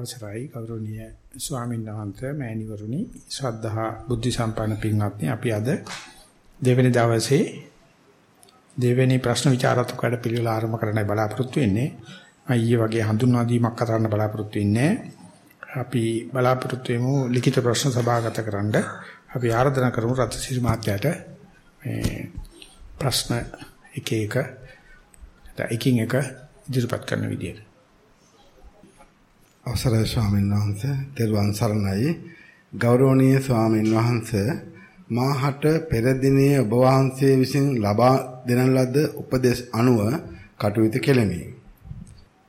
අවසරයි ගෞරවනීය ස්වාමීන් වහන්සේ මෑණිවරුනි ශ්‍රද්ධා බුද්ධ සම්පන්න පින්වත්නි අපි අද දෙවෙනි දවසේ දෙවෙනි ප්‍රශ්න විචාරාත්මක වැඩ පිළිවෙල ආරම්භ කරන්නයි බලාපොරොත්තු වෙන්නේ. අයියේ වගේ හඳුන්වා දීමක් කරන්න බලාපොරොත්තු වෙන්නේ. අපි බලාපොරොත්තු වෙමු ලිඛිත ප්‍රශ්න සභාගත කරන්න. අපි ආරාධනා කරමු රත්සිරි මහත්තයාට මේ ප්‍රශ්න එක එක එකින් එක ඉදිරිපත් කරන විදියට. අවසරයි ස්වාමීන් වහන්සේ තෙරුවන් සරණයි ගෞරවනීය ස්වාමීන් වහන්සේ මාහට පෙර දිනේ ඔබ වහන්සේ විසින් ලබා දෙන ලද උපදේශ අනුව කටයුතු කෙලෙමි.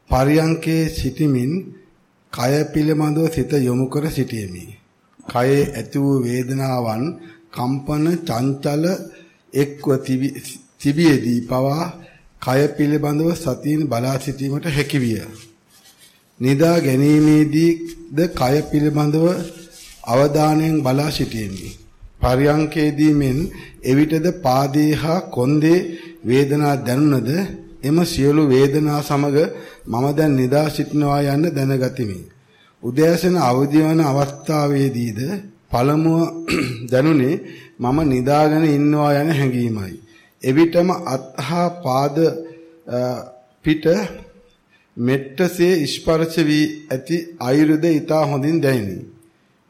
පරියංකේ සිටිමින් කය පිළිබඳව සිත යොමු කර සිටියෙමි. කයේ ඇති වූ වේදනාවන් කම්පන චංචල එක්ව තිබියදී පවා කය පිළිබඳව සතියින් බලා සිටීමට හැකියිය. නිදා ගැනීමේදීද කය පිළිබඳව අවධානයෙන් බලා සිටීමේ පරියංකේදී මෙන් එවිටද පාදේ හා කොන්දේ වේදනා දැනුණද එම සියලු වේදනා සමග මම දැන් නිදා සිටිනවා යන්න දැනගතිමි. උදෑසන අවදි වන අවස්ථාවේදීද පළමුව දැනුනේ මම නිදාගෙන ඉන්නවා යන හැඟීමයි. එවිටම අත්හා පාද පිට මෙට්ටසේ ස්පර්ශ වී ඇති අයුරුද ඊටා හොඳින් දැනිනි.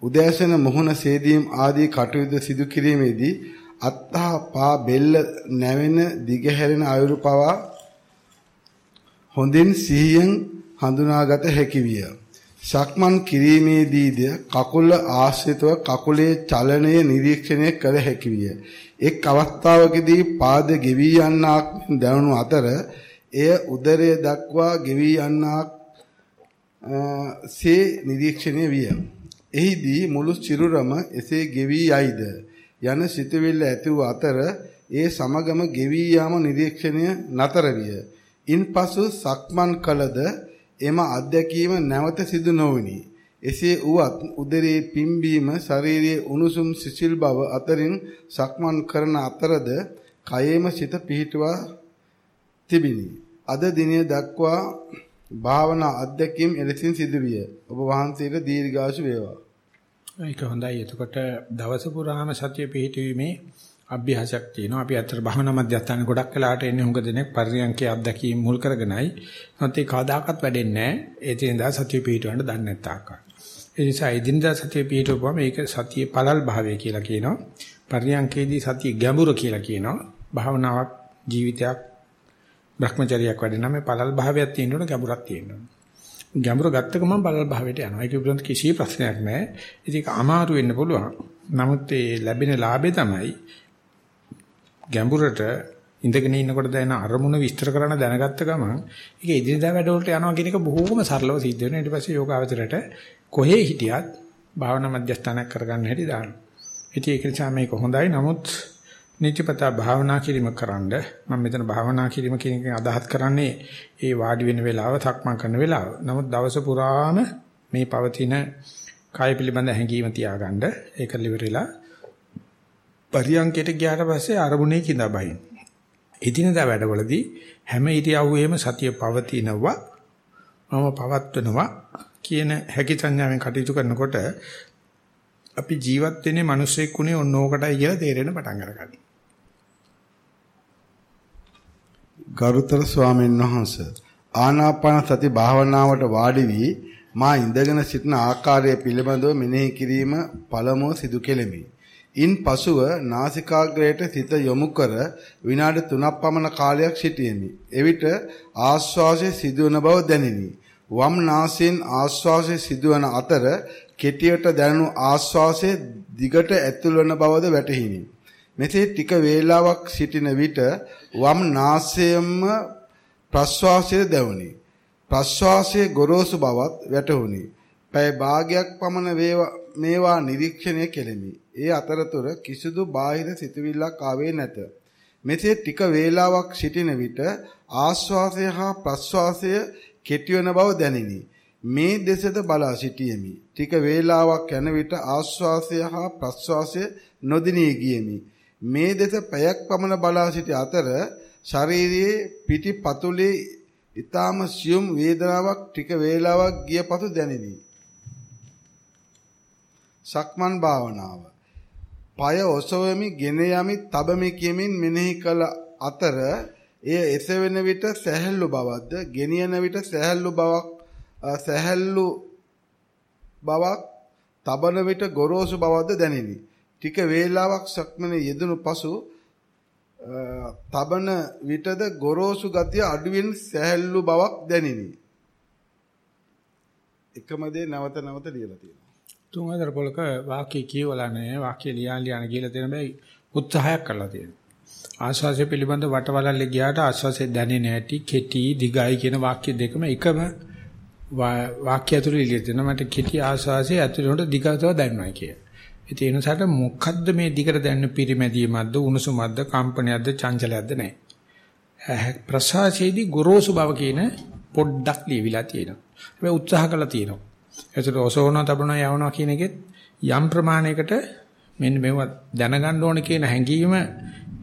උදෑසන මොහොන සේදීම් ආදී කටයුතු සිදු කිරීමේදී අත්හා පා බෙල්ල නැවෙන දිගහැරෙන අයුරු පවා හොඳින් සිහියෙන් හඳුනාගත හැකි විය. සක්මන් කිරීමේදීද කකුල ආශ්‍රිතව කකුලේ චලනය නිරීක්ෂණය කළ හැකි විය. එක් අවස්ථාවකදී පාද ගෙවි යන්නක් දැනුණු අතර එය උදරය දක්වා ගෙවි යන්නක් සේ නිරීක්ෂණය විය. එහිදී මුළු සිරුරම එසේ ගෙවි යයිද යන සිතුවිල්ල ඇති වූ අතර ඒ සමගම ගෙවි යාම නිරීක්ෂණය නතර විය. ඉන්පසු සක්මන් කළද එම අත්දැකීම නැවත සිදු නොවිනි. එසේ වුවත් උදරයේ පිම්බීම ශරීරයේ උණුසුම් සිසිල් බව අතරින් සක්මන් කරන අතරද කයේම සිත පිහිටුවා තිබිනි. අද දිනය දක්වා භාවනා අධ්‍යක්ීම් එලෙසින් සිදුවිය. ඔබ වහන්සේට දීර්ඝාසු වේවා. ඒක හොඳයි. එතකොට දවස පුරාම සතිය පිහිටීමේ අභ්‍යාසයක් තියෙනවා. අපි අතර භාවනා මධ්‍යස්ථාන ගොඩක් වෙලාට එන්නේ හුඟ දෙනෙක් පරියන්කේ අත්දැකීම් මුල් කරගෙනයි. නැත්නම් ඒ කවදාකවත් වැඩෙන්නේ නැහැ. ඒ තේඳා සතිය පිහිටවන්න දන්නේ නැත්තාක. ඒ නිසා එදිනදා සතිය පිහිටවපුවම ඒක සතියේ පළල් භාවය කියලා කියනවා. පරියන්කේදී සතිය ගැඹුර කියලා කියනවා. භාවනාවක් ජීවිතයක් භ්‍රමචරියක් වැඩෙනා මේ පළල් භාවයක් තියෙන්න ඕන ගැඹුරක් තියෙන්න ඕන. ගැඹුර ගත්ත ගමන් පළල් භාවයට යනවා. ඒක පිළිබඳ කිසි ප්‍රශ්නයක් නැහැ. ඉතින් ඒක අමාරු වෙන්න පුළුවන්. නමුත් ඒ ලැබෙන ලාභේ තමයි ගැඹුරට ඉඳගෙන ඉන්නකොට දැනෙන අරමුණ විස්තර කරන්න දැනගත්ත ගමන් ඒක ඉදිරියදා වැඩවලට යනවා කියන එක බොහෝම සරලව සිද්ධ වෙනවා. ඊට පස්සේ යෝගාවචරයට කොහේ හිටියත් භාවනා මධ්‍යස්ථානයක් කරගන්න හැටි දාන්න. ඉතින් ඒක නිසා මේක හොඳයි. නමුත් නිත්‍යපතා භාවනා කිරීම කරන්න මම මෙතන භාවනා කිරීම කියන එකෙන් අදහස් කරන්නේ ඒ වාඩි වෙන වෙලාව, සක්මන් කරන වෙලාව. නමුත් දවස පුරාම මේ පවතින කාය පිළිබඳ හැඟීම තියාගන්න ඒක liverලා පරියන්කයට ගියාට පස්සේ අරමුණේ කිඳා බහින්න. එදිනදා වැඩවලදී හැම ඉරියව්වෙම සතිය පවතිනවා මම පවත්වනවා කියන හැකි සංඥාවෙන් කටයුතු කරනකොට අපි ජීවත් වෙන්නේ මිනිස්සෙක් උනේ ඕනෝකටයි කියලා තේරෙන පටන් ගන්නවා. ගරුතර ස්වාමීන් වහන්ස ආනාපාන සති භාවනාවට වාඩි වී මා ඉඳගෙන සිටින ආකාරය පිළිබඳව මෙනෙහි කිරීම පළමුව සිදු කෙලෙමි. ඉන් පසුව නාසිකාග්‍රයට සිත යොමු කර විනාඩි 3ක් පමණ කාලයක් සිටියෙමි. එවිට ආශ්වාසය සිදුවන බව දැනිනි. වම් නාසයෙන් ආශ්වාසය සිදුවන අතර කෙටියට දැනුණු ආශ්වාසය දිගට ඇතුල් වන බවද වැටහිනි. මෙසේ ටික වේලාවක් සිටින විට වම් නාසයෙන්ම ප්‍රශ්වාසය දැනුනි. ප්‍රශ්වාසයේ ගොරෝසු බවත් වැටහුණි. පැය භාගයක් පමණ මේවා නිරීක්ෂණය කෙලෙමි. ඒ අතරතුර කිසිදු බාහිර සිතුවිල්ලක් ආවේ නැත. මෙසේ ටික වේලාවක් සිටින විට ආශ්වාසය හා ප්‍රශ්වාසය කෙටිවන බව දැනිනි. මේ දෙසද බලා සිටියෙමි. ටික වේලාවක් යන විට ආශ්වාසය හා ප්‍රශ්වාසය නොදිනී ගියෙමි. මේ දෙස පැයක් පමණ බලා සිටි අතර ශරීරයේ පිටිපතුලේ ඊටාම සියුම් වේදනාවක් ටික වේලාවක් ගිය පසු දැනිනි. සක්මන් භාවනාව. পায় ඔසවමි, ගෙන යමි, තබමි කියමින් මෙනෙහි කළ අතර එය එසවෙන විට සැහැල්ලු බවක්ද, ගෙනියන විට සැහැල්ලු බවක් සැහැල්ලු බවක්, තබන විට ගොරෝසු බවක්ද දැනිනි. ටික වේලාවක් සක්මනේ යෙදුණු පසු තබන විටද ගොරෝසු ගතිය අඩුවෙන් සැහැල්ලු බවක් දැනිනි. එකම දේ නැවත නැවත ලියලා තියෙනවා. තුන් හතර පොලක වාක්‍ය කියවලා නැහැ වාක්‍ය ලියන් ලියන කියලා තියෙන බෑ උත්සාහයක් කරලා තියෙනවා. ආස්වාසය පිළිබඳ වටවලල්ලේ ගියාට ආස්වාසය දැනෙන්නේ නැටි කෙටි දිගයි කියන වාක්‍ය දෙකම එකම වාක්‍ය ඇතුළේ ලියලා තියෙනවා. මට කෙටි ආස්වාසය ඇතුළේ දිගටව දැනනවා කිය. ඒ නිසාට මොකද්ද මේ දිගට දැනෙන පිරිමැදීමක්ද උණුසුමක්ද කම්පනයක්ද චංචලයක්ද නැහැ. ප්‍රසාසයේදී ගොරෝසු බව කියන පොඩ්ඩක් ලියවිලා තියෙනවා. හැබැයි උත්සාහ කළා තියෙනවා. ඒකට ඔසෝන තබන යවනවා කියන එකෙත් යම් ප්‍රමාණයකට මෙන්න මේව දැනගන්න ඕන කියන හැඟීම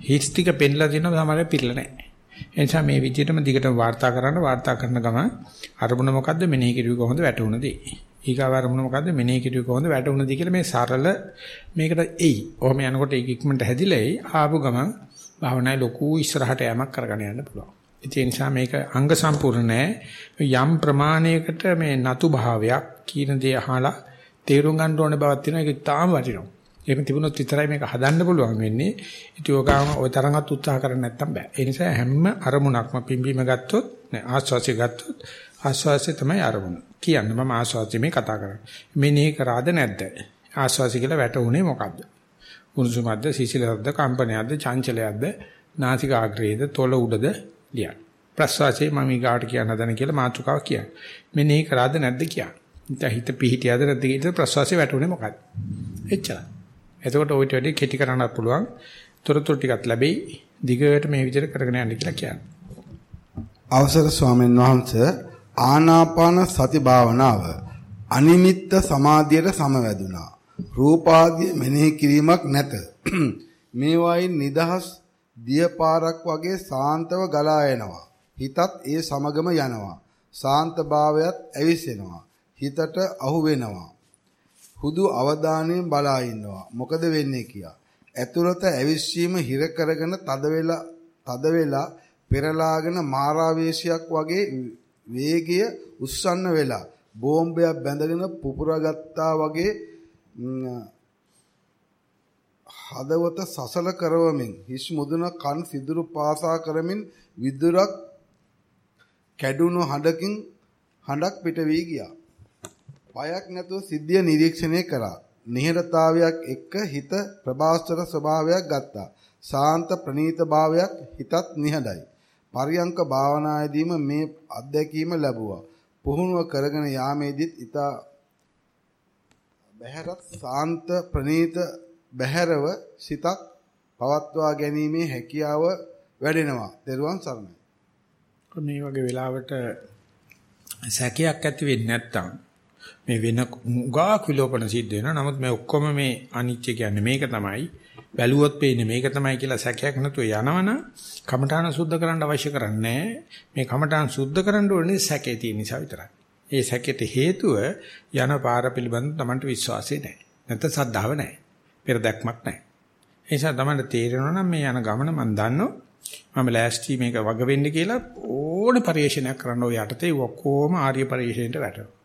හිස් ටික පෙන්ලා දෙනවා තමයි පිළිලා නැහැ. ඒ නිසා මේ විදිහටම දිගටම වාර්තා කරන්න වාර්තා කරන ගම අරමුණ මොකද්ද මෙනෙහි කිරුවේ කොහොමද වැටුණදී. ඊගාව අරමුණ මොකද්ද මෙනෙහි කිරුවේ කොහොමද වැටුණදී කියලා මේ සරල මේකට එයි. ඔහොම යනකොට ඒක ඉක්මනට හැදිලා එයි. ආපු ගමන් භාවනාවේ ලොකු ඉස්සරහට යamak කරගෙන යන්න පුළුවන්. ඒ නිසා මේක අංග සම්පූර්ණ නැහැ. යම් ප්‍රමාණයකට මේ නතු භාවයක් කියන දේ අහලා තේරුම් ගන්න ඕන බවක් තියෙනවා. ඒක තාම වටිනවා. එහෙම තිබුණොත් විතරයි මේක හදන්න පුළුවන් වෙන්නේ. ඉතින් ඔකාම ওই තරඟත් උත්සාහ කරන්නේ නැත්තම් බෑ. ඒ නිසා හැම අරමුණක්ම පිම්බීම ගත්තොත් නෑ ආස්වාසිය ගත්තොත් ආස්වාසිය තමයි අරමුණ. කියන්න මම ආස්වාසිය මේ කතා කරන්නේ. මෙනෙහි කරාද නැද්ද? ආස්වාසිය කියලා වැටුනේ මොකද්ද? උණුසුමක්ද, සිසිලක්ද, කම්පනයක්ද, චංචලයක්ද, නාසිකාග්‍රේද, තොල උඩද ලියන්න. ප්‍රස්වාසයේ මම ඊගාට කියන්න හදන කියලා මාතෘකාව කියන්නේ. මෙනෙහි කරාද නැද්ද කියන්නේ. දැන් හිත පිහිටියද නැද්ද කියන ප්‍රස්වාසයේ වැටුනේ මොකද්ද? එච්චරයි. එතකොට ඔය ටික කෙටි කරන්නත් පුළුවන්. තොරතුරු ටිකක් ලැබෙයි. දිගට මේ විදිහට කරගෙන යන්න කියලා කියන්නේ. අවසර ස්වාමීන් වහන්සේ ආනාපාන සති භාවනාව අනිමිත්ත සමාධියට සමවැදුනා. රූපාදී මෙනෙහි කිරීමක් නැත. මේවායින් නිදහස් දියපාරක් වගේ සාන්තව ගලා එනවා. හිතත් ඒ සමගම යනවා. සාන්ත භාවයත් ඇවිස්සෙනවා. හිතට අහු වෙනවා. හුදු අවධානයෙන් බලා ඉන්නවා. මොකද වෙන්නේ කියා. ඇතුළත ඇවිස්සීම හිර කරගෙන තද වෙලා තද වෙලා පෙරලාගෙන මාරාවේශයක් වගේ වේගය උස්සන්න වෙලා බෝම්බයක් බැඳගෙන පුපුරගත්තා වගේ හදවත සසල කරවමින් හිස් මුදුන කන් සිදුරු පාසා කරමින් විදුරක් කැඩුණු හඬකින් හඬක් පිට වී ගියා. බයක් නැතුව සිද්ධිය නිරීක්ෂණය කරා. නිහඬතාවයක් එක්ක හිත ප්‍රබාස්තර ස්වභාවයක් ගත්තා. සාන්ත ප්‍රනීත භාවයක් හිතත් නිහඬයි. පරියංක භාවනායේදීම මේ අත්දැකීම ලැබුවා. පුහුණුව කරගෙන යාමේදීත් ඊට බහැරත් සාන්ත ප්‍රනීත බහැරව සිතක් පවත්වා ගැනීමේ හැකියාව වැඩෙනවා. දරුවන් සරණයි. මේ වගේ වෙලාවට සැකයක් ඇති වෙන්නේ නැත්තම් මේ වෙන උගා විලෝපන සිද්ධ වෙනවා. නමුත් මේ ඔක්කොම මේ අනිත්‍ය කියන්නේ මේක තමයි. බැලුවොත් පේන්නේ මේක තමයි කියලා සැකයක් නැතුව යනවනම් කමඨාන සුද්ධ කරන්න අවශ්‍ය කරන්නේ මේ කමඨාන සුද්ධ කරන්න ඕනේ සැකේ තියෙන නිසා විතරයි. ඒ සැකෙට හේතුව යන පාර පිළිබඳ තමන්ට විශ්වාසය නැහැ. නැත්නම් සද්ධාව නැහැ. පෙර දැක්මක් නැහැ. ඒ නිසා තමයි තේරෙනවා නම් මේ යන ගමන මම දන්නවා මම ලෑස්ති මේක වග වෙන්න කියලා ඕනේ පරිශ්‍රණයක් කරන්න ඔය යටතේ ඔක්කොම ආර්ය පරිශ්‍රණයට වැටෙනවා.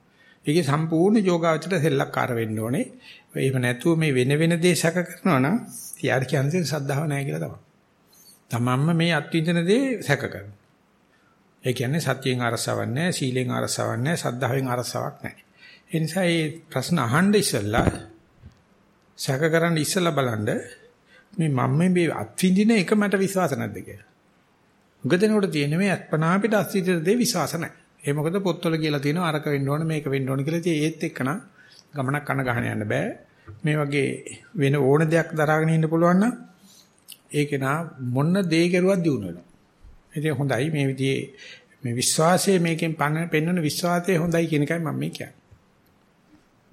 ඒකේ සම්පූර්ණ යෝගාවචරයට සෙල්ලක්කාර වෙන්න ඕනේ. එහෙම නැතුව මේ වෙන වෙන දේ සැක කරනවා නම් තියාර කියන්නේ සද්ධාව නැහැ කියලා තමයි. තමන්ම මේ අත්විඳින දේ සැක කරනවා. ඒ කියන්නේ සත්‍යයෙන් අරසාවක් නැහැ, සීලෙන් අරසාවක් නැහැ, සද්ධාවෙන් අරසාවක් නැහැ. ඒ නිසා මේ ප්‍රශ්න අහන්න ඉස්සෙල්ලා සැක කරන්න ඉස්සලා බලන්න මේ මම මේ අත්විඳින එක මට විශ්වාස නැද්ද කියලා. උගදෙනකොට තියෙන මේ අත්පනා පිට අත්විඳින දේ විශ්වාස නැහැ. ඒ මොකද පොත්වල කියලා තියෙනවා අරක වෙන්න ඕන මේක වෙන්න ඕන කියලා. ඉතින් ඒත් එක්කන ගමනක් කන ගහන යන්න බෑ. මේ වගේ වෙන ඕන දෙයක් දරාගෙන ඉන්න පුළුවන් නම් ඒකේ නා මොන දේ කරුවත් දිනු වෙනවා. ඉතින් හොඳයි මේ විදිහේ මේ විශ්වාසය මේකෙන් පෙන්වන විශ්වාසය හොඳයි කියන එකයි මම මේ කියන්නේ.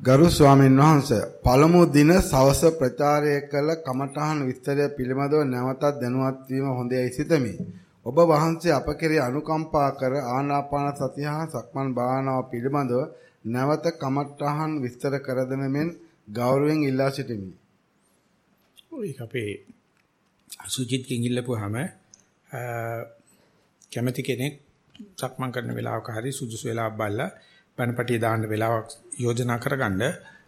ගරු ස්වාමීන් වහන්සේ පළමු දින සවස ප්‍රචාරය කළ කමඨහන් විස්තරය පිළිබඳව නැවතත් දැනුවත් වීම හොඳයි සිතමි. ඔබ වහන්සේ අප කෙරෙහි අනුකම්පා කර ආනාපාන සතිය හා සක්මන් භාවනාව පිළිබඳව නැවත කමඨහන් විස්තර කර දෙන මෙන් ගෞරවයෙන් ඉල්ලා සිටිමි. ඔය අපේ සුජිත්ගෙන් ඉල්ලපුවාම කැමැති කෙනෙක් සක්මන් කරන වෙලාවක හරි සුදුසු වෙලාවක් බලලා බණපටිය දාන්න වෙලාවක් යෝජනා කරගන්න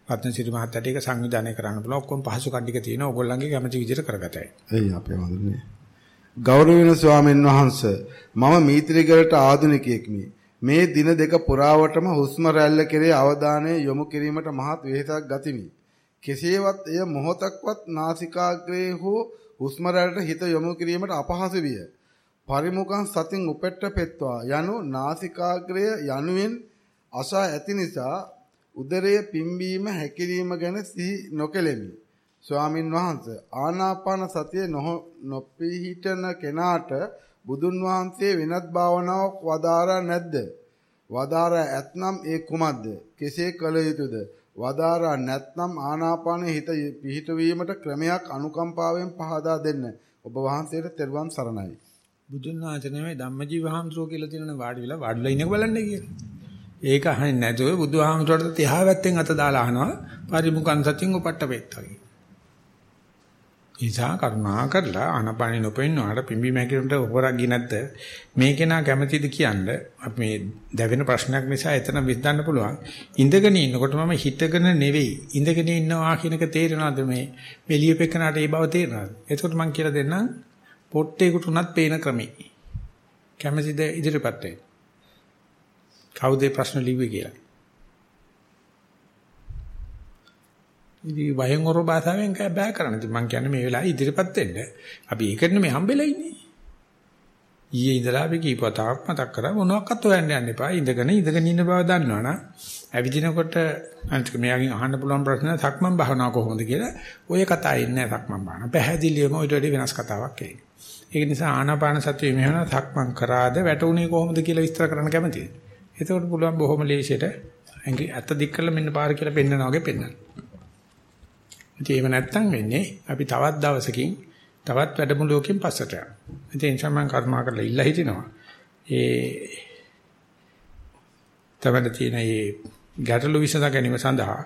රත්නසිරි මහත්තයාට ඒක සංවිධානය කරන්න පුළුවන් ඔක්කොම පහසු කණ්ඩික තියෙන ඕගොල්ලන්ගේ කැමැති විදිහට කරගතයි. එයි අපේ වඳුනේ. ගෞරවනීය ස්වාමීන් වහන්සේ මම මීත්‍රිගලට ආධුනිකයෙක්මි. මේ දින දෙක පුරාවටම හුස්ම රැල්ල කෙරේ අවධානය යොමු කිරීමට මහත් වෙහෙසක් ගතිමි. කෙසේවත් එය මොහොතක්වත් නාසිකාග්‍රේ හෝ හුස්ම රැල්ලට හිත යොමු කිරීමට අපහසු විය. පරිමුඛං සතින් උපෙට්ට පෙත්වා යනු නාසිකාග්‍රය යනුවෙන් අසා ඇති නිසා උදරයේ පිම්බීම හැකිලිම ගැන සිහි නොකෙලෙමි. ස්වාමින් වහන්සේ ආනාපාන සතිය නොපිහිටන කෙනාට බුදුන් වහන්සේ වෙනත් භාවනාවක් වදාරා නැද්ද? වදාරා ඇතනම් ඒ කුමක්ද? කෙසේ කළ යුතුද? වදාරා නැත්නම් ආනාපානයේ හිත පිහිටවීමට ක්‍රමයක් අනුකම්පාවෙන් පහදා දෙන්න. ඔබ වහන්සේට තෙරුවන් සරණයි. බුදුන් වහන්සේ නෙමෙයි ධම්මජීව හාමුදුරුවෝ කියලා තියෙන වාඩි වෙලා වාඩිලා ඉන්නක බලන්නේ කියලා. ඒක අහන්නේ නැතුව බුදුහාමුදුරුවෝට තියා වැත්තෙන් අත දාලා අහනවා පරිමුඛං සතින් උපට්ඨ වේත්තා කියලා. නිසා කරුණා කරලා ආනපානෙ නොපෙන්නවාට පිම්බි මැකිලට හොරක් ගියේ නැද්ද? මේකේ නා කැමැතිද කියන්න අපි මේ දැවෙන ප්‍රශ්නයක් නිසා එතන විශ්දන්න පුළුවන්. ඉඳගෙන ඉන්නකොට මම හිතගෙන නෙවෙයි. ඉඳගෙන ඉන්නවා කියන එක තේරෙනවද මේ මෙලියපෙකනට ඒ බව තේරෙනවද? එතකොට මම කියලා දෙන්නම් පොට්ටේකට උනත් පේන ක්‍රමේ කැමැතිද ඉදිරියපත් වෙන්න? කවුද ප්‍රශ්න ලිව්වේ කියලා? ඉතින් වයන් ඔර භාෂාවෙන් බෑ කරන්න. ඉතින් මම කියන්නේ මේ වෙලාවේ ඉදිරියපත් වෙන්න. අපි ඒකට නෙමෙයි හම්බෙලා ඉන්නේ. ඊයේ ඉඳලා අපි කීපතාවක් මතක් කරා මොනවාක්වත් හොයන්න යන්න එපා. ඉඳගෙන ඉඳගෙන ඉන්න බව දන්නවනම් ඇවිදිනකොට අනිත් මෙයාගෙන් අහන්න පුළුවන් ප්‍රශ්න සක්මන් භාවනාව කොහොමද කියලා ඔය කතා ඉන්නේ සක්මන් භාවනාව. පැහැදිලිවම ඊට වඩා වෙනස් කතාවක් ඒක. ඒක නිසා ආනාපාන සතිය මෙහෙම සක්මන් කරාද වැටුනේ කොහොමද කියලා විස්තර කරන්න කැමතියි. එතකොට පුළුවන් බොහොම ලේසියට ඇඟි අත දික් කරලා මෙන්න පාර කියලා පෙන්නනවා වගේ පෙන්නන්න. ඉතින් එහෙම නැත්තම් වෙන්නේ අපි තවත් දවසකින් තවත් වැඩමුළුවකින් පස්සට යනවා. ඉතින් ඒ නිසා මම කර්මා කරලා ඉල්ලා හිටිනවා. ඒ තමයි තියෙන මේ ගැටලු විසඳ ගැනීම සඳහා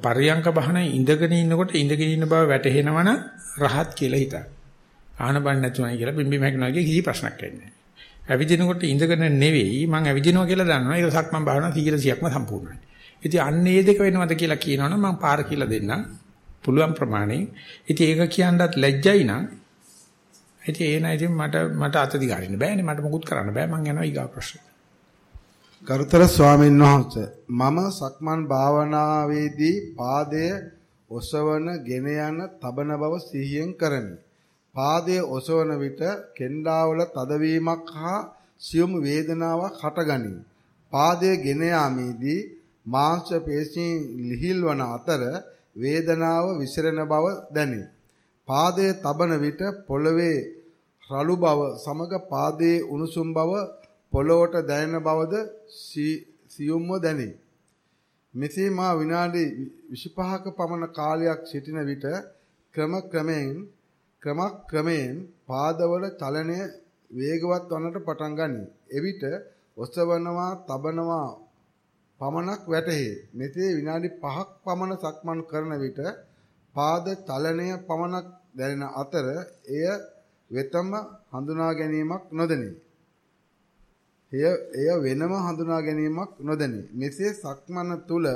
පරියංක බහන ඉඳගෙන ඉන්නකොට ඉඳගෙන ඉන්න බව වැටහෙනවනම් රහත් කියලා හිතන්න. ආහන බන්න නැතුණයි කියලා බිම්බි මැගනවාගේ කිසි ප්‍රශ්නයක් නැහැ. ඇවිදිනකොට ඉඳගෙන නෙවෙයි මම ඇවිදිනවා කියලා දන්නවා. ඒක සක්මන් භාවනා 100%ක්ම සම්පූර්ණයි. ඉතින් අන්න ඒ දෙක වෙනවද කියලා කියනවනම් මම පාර කියලා දෙන්නම්. පුළුවන් ප්‍රමාණය. ඉතින් ඒක කියන්නත් ලැජ්ජයි නම් ඉතින් ඒ නයි ඉතින් මට මට අත දිගාරින්න බෑනේ මට මොකුත් කරන්න බෑ මං යනවා ඊගා ප්‍රශ්න. ගරුතර ස්වාමීන් වහන්සේ මම සක්මන් භාවනාවේදී පාදය ඔසවන, ගෙන යන, තබන බව සිහියෙන් කරමි. පාදයේ ඔසවන විට කෙන්ඩාවල තදවීමක් හා සියුම් වේදනාවක් හටගනී. පාදයේ ගෙන යාමේදී මාංශ පේශීන් ලිහිල්වන අතර වේදනාව විසිරෙන බව දැනේ. පාදයේ තබන විට පොළවේ රළු බව සමග පාදයේ උණුසුම් බව පොළොවට දැනෙන බවද සියුම්ව දැනේ. මෙසේ මා විනාඩි 25ක පමණ කාලයක් සිටින විට ක්‍රම ක්‍රමයෙන් ක්‍රමක් ක්‍රමයෙන් පාදවල චලනය වේගවත් වන්නට පටන් ගනී. එවිට ඔසවනවා, තබනවා පමණක් වැටහේ. මෙසේ විනාඩි 5ක් පමණ සක්මන් කරන විට පාද චලනය පමණක් දැනෙන අතර එය වෙතම හඳුනා ගැනීමක් නොදෙනේ. එය එය වෙනම හඳුනා ගැනීමක් නොදෙනේ. මෙසේ සක්මන තුල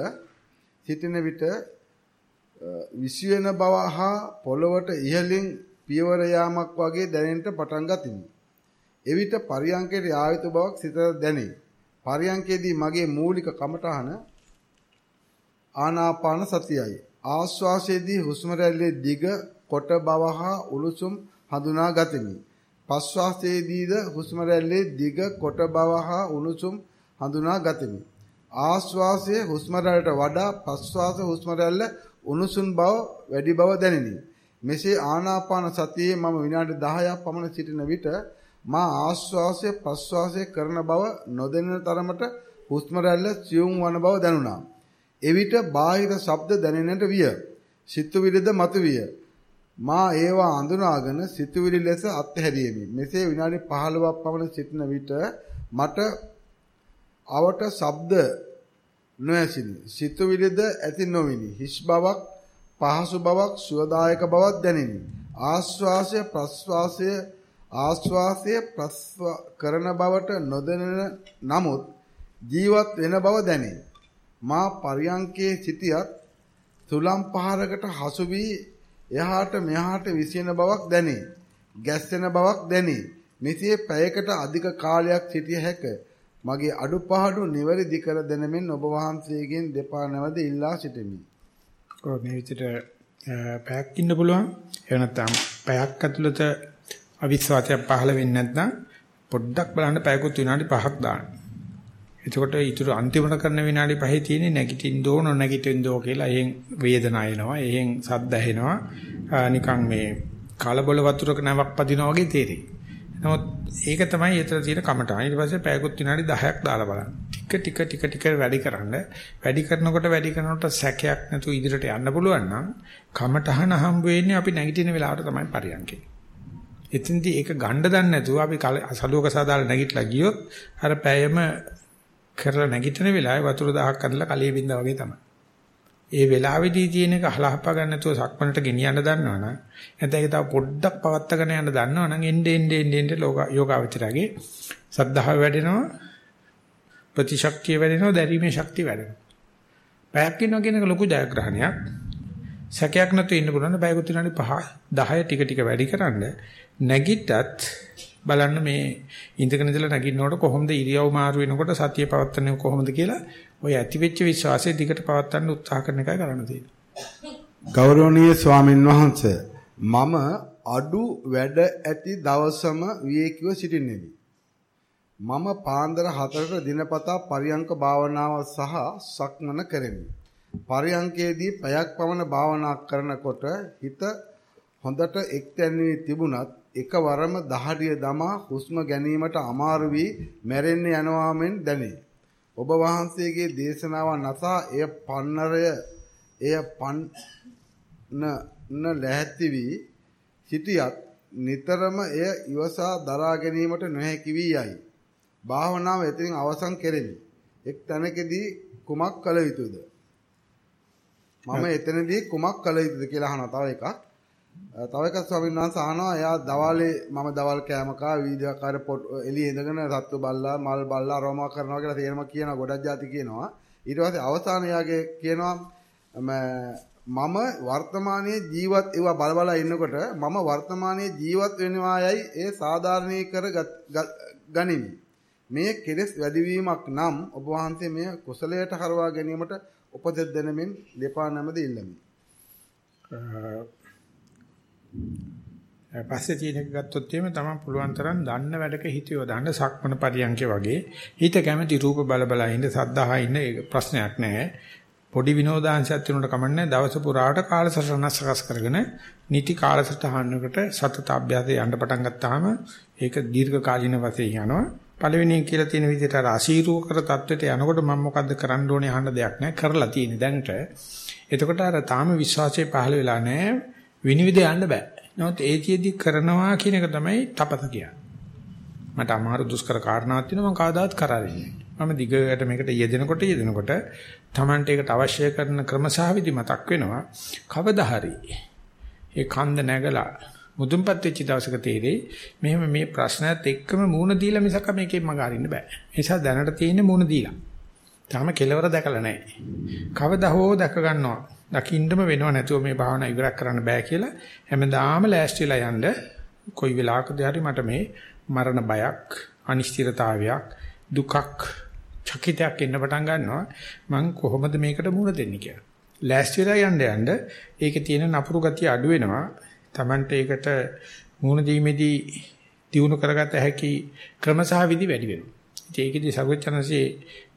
සිටින විට විශ්වෙන බව හා පොළවට ඉහළින් පියවර යාමක් වගේ දැනෙන්නට පටන් ගතිමි. එවිට පරියංකයට ආයුතු බවක් සිත දැනේ. පරියංකේදී මගේ මූලික කමඨහන ආනාපාන සතියයි. ආශ්වාසයේදී හුස්ම රැල්ලේ දිග කොට බව හා උණුසුම් හඳුනා ගතිමි. පශ්වාසයේදීද හුස්ම රැල්ලේ දිග කොට බව හා උණුසුම් හඳුනා ගතිමි. ආශ්වාසයේ හුස්ම රැල්ලට වඩා පශ්වාස හුස්ම රැල්ල උණුසුම් බව වැඩි බව දැනිනි. මෙසේ ආනාපාන සතියේ මම විනාඩි 10ක් පමණ සිටින විට මා ආශ්වාසය ප්‍රශ්වාසය කරන බව නොදැනෙන තරමට හුස්ම රැල්ල සියුම් වන බව දැනුණා. එවිට බාහිර ශබ්ද දැනෙන්නට විය. සිතුවිලිද මතුවිය. මා ඒවා අඳුනාගෙන සිතුවිලි ලෙස අත්හැරියෙමි. මෙසේ විනාඩි 15ක් පමණ සිටින විට මට අවට ශබ්ද නොඇසිනි. සිතුවිලිද ඇති නොවිනි. හිස් බවක්, පහසු බවක්, සුවදායක බවක් දැනිනි. ආස්වාසය ප්‍රස්වාසය ආස්වාසය ප්‍රස්ව කරන බවට නොදැනෙන නමුත් ජීවත් වෙන බව දැනේ. මා පරියංකේ සිටියත් තුලම් පහරකට හසු වී එහාට මෙහාට විසින බවක් දැනේ. ගැස්සෙන බවක් දැනේ. මෙසේ පැයකට අධික කාලයක් සිටිය හැක. මගේ අඩුපාඩු නිවැරදි කර දෙනමින් ඔබ වහන්සේගෙන් දෙපා නැවත ඉල්ලා සිටිමි. ඔව් මේ විදිහට පැයක් ඉන්න පුළුවන්. එහෙම නැත්නම් පැයක් ඇතුළත අවිශ්වාසයක් පහළ වෙන්නේ නැත්නම් පොඩ්ඩක් බලන්න පැයකුත් විනාඩි 5ක් දාන්න. එතකොට ඊටු අන්තිමට කරන විනාඩි 5 තියෙන්නේ නැගිටින්න ඕන නැගිටින්න ඕන කියලා එහෙන් වේදනාව එනවා. එහෙන් සද්ද ඇහෙනවා. නිකන් මේ කලබල වතුරක නැවක් පදිනවා වගේ තේරෙයි. නමුත් ඒක තමයි ඊතර තියෙන කමටහන්. ඊට පස්සේ පැයකුත් විනාඩි 10ක් දාලා බලන්න. ටික ටික ටික ටික වැඩි කරන්න. වැඩි කරනකොට වැඩි කරනකොට සැකයක් නැතුව ඉදිරියට යන්න පුළුවන් නම් කමටහන හම්බ වෙන්නේ අපි නැගිටින වෙලාවට තමයි පරියන්කේ. එතින්දී ඒක ගණ්ඩ දන්නේ නැතුව අපි සලුවක සාදාලා නැගිටලා ගියොත් අර පැයම කරලා නැගිටින වෙලාවේ වතුර දහහක් අදලා කලිය බින්දා වගේ තමයි. ඒ වෙලාවේදී තියෙන එක හලහපා ගන්න නැතුව සක්මනට ගෙනියන්න දන්නවනම් නැත්නම් ඒක තව පොඩ්ඩක් පවත්තගෙන යන්න දන්නවනම් එන්නේ එන්නේ එන්නේ යෝගාවචරගේ සද්ධාව වැඩෙනවා ප්‍රතිශක්තිය වැඩෙනවා දැරීමේ ශක්තිය වැඩෙනවා. පැයක් ඉන්නවා කියන එක ලොකු ජයග්‍රහණයක්. සැකයක් නැතුව ඉන්න පුළුවන් බයකුත් විනාඩි 5 10 ටික ටික වැඩි කරන්න නැගිටත් බලන්න මේ ඉඳගෙන ඉඳලා නැගිටිනකොට කොහොමද ඉරියව් මාරු වෙනකොට සතිය පවත්වන්නේ කොහොමද කියලා ඔය ඇතිවෙච්ච විශ්වාසය දිගට පවත්වන්න උත්සාහ කරන එකයි කරන්න තියෙන්නේ. ගෞරවනීය ස්වාමින් වහන්සේ මම අඩු වැඩ ඇති දවසම විවේකීව සිටින්නේමි. මම පාන්දර 4ට දිනපතා පරියංක භාවනාව සහ සක්මන කරමි. පරියංකේදී පැයක් පමණ භාවනා කරනකොට හිත හොඳට එක්තැන් වී තිබුණත් එකවරම දහඩිය දමා හුස්ම ගැනීමට අමාරු වී මැරෙන්න යනවා මෙන් දැනේ. ඔබ වහන්සේගේ දේශනාව නසා එය පන්නරය එය පන්න ලැහැත්ති වී සිටියත් නිතරම එය ඉවසා දරා ගැනීමට නොහැකි වී යයි. භාවනාව එතනින් අවසන් කෙරෙමි. එක් තැනකදී කුමක් කළ යුතුද? මම එතනදී කුමක් කළ යුතුද කියලා අහනවා. තව එකක්. තව එකක් ස්වාමීන් වහන්සේ අහනවා එයා දවල්ේ මම දවල් කෑම කා වීඩියෝකාර එළියේ ඉඳගෙන සත්තු බල්ලා මල් බල්ලා රෝමා කරනවා කියලා තේරම කියනවා ගොඩක් જાති කියනවා. ඊට පස්සේ අවසාන යාගේ කියනවා මම වර්තමානයේ ජීවත් ඒවා බල බල ඉන්නකොට මම වර්තමානයේ ජීවත් වෙනවායයි ඒ සාධාරණීකර ගනිමි. මේ කෙලෙස් වැඩිවීමක් නම් ඔබ වහන්සේ මෙය කුසලයට හරවා ගැනීමට උපදෙස් දෙනමින් දෙපා නමද ඉල්ලමි. පස්සේ තියෙන එක ගත්තොත් එහෙම තමයි පුළුවන් තරම් දන්න වැඩක හිත යොදන්න සක්මන පරියන්කේ වගේ. හිත කැමති රූප බල බල ඉන්න සද්ධාහා ඉන්න ප්‍රශ්නයක් නැහැ. පොඩි විනෝදාංශයක් තිනුට කමන්නේ දවස පුරාට කාලසටහන සකස් කරගෙන නිති කාලසටහනකට සතත අභ්‍යාසය යන්න පටන් ගත්තාම ඒක දීර්ඝ කාලින වශයෙන් යනවා. පළවෙනියෙන් කියලා තියෙන විදිහට අර අසීරුව කර தත්වෙට යනකොට මම මොකද්ද කරන්න ඕනේ අහන්න දෙයක් නැහැ කරලා තියෙන්නේ දැනට. එතකොට අර තාම විශ්වාසය පහළ වෙලා නැහැ විනිවිද යන්න බෑ. නමුත් ඒතියෙදි කරනවා කියන එක තමයි තපත කියන්නේ. මට අමාරු දුෂ්කර කාරණාවක් තියෙනවා මම කවදාවත් කරාරින්නේ මම දිගට මේකට යෙදෙනකොට යෙදෙනකොට Tamante එකට අවශ්‍ය කරන ක්‍රම සහ විදි මතක් වෙනවා. කවදා හරි ඒ කන්ද නැගලා මුදුන්පත් වෙච්ච දවසක තීරේ මෙහෙම මේ ප්‍රශ්නයත් එක්කම මූණ දීලා මිසක මේකෙන් මග අරින්න බෑ. ඒ නිසා දැනට තියෙන්නේ මූණ දීලා. තාම කෙලවර දැකලා නැහැ. කවදා හෝ දැක ගන්නවා. දකින්නම වෙනව නැතුව මේ භාවනා ඉවරක් කරන්න බෑ කියලා හැමදාම ලෑස්තිලා යන්න කොයි වෙලාවකද හරි මට මේ මරණ බයක් අනිශ්චිතතාවයක් දුකක් චකිතයක් එන්න පටන් ගන්නවා මම කොහොමද මේකට මුහුණ දෙන්නේ කියලා. ලෑස්තිලා යන්න යන්න ඒකේ තියෙන නපුරු ගතිය අඩු වෙනවා. Tamante ඒකට මුහුණ දීමේදී දිනු කරගත හැකි ක්‍රම සහ විදි වැඩි වෙනවා. ඒකෙදි සර්වචනසේ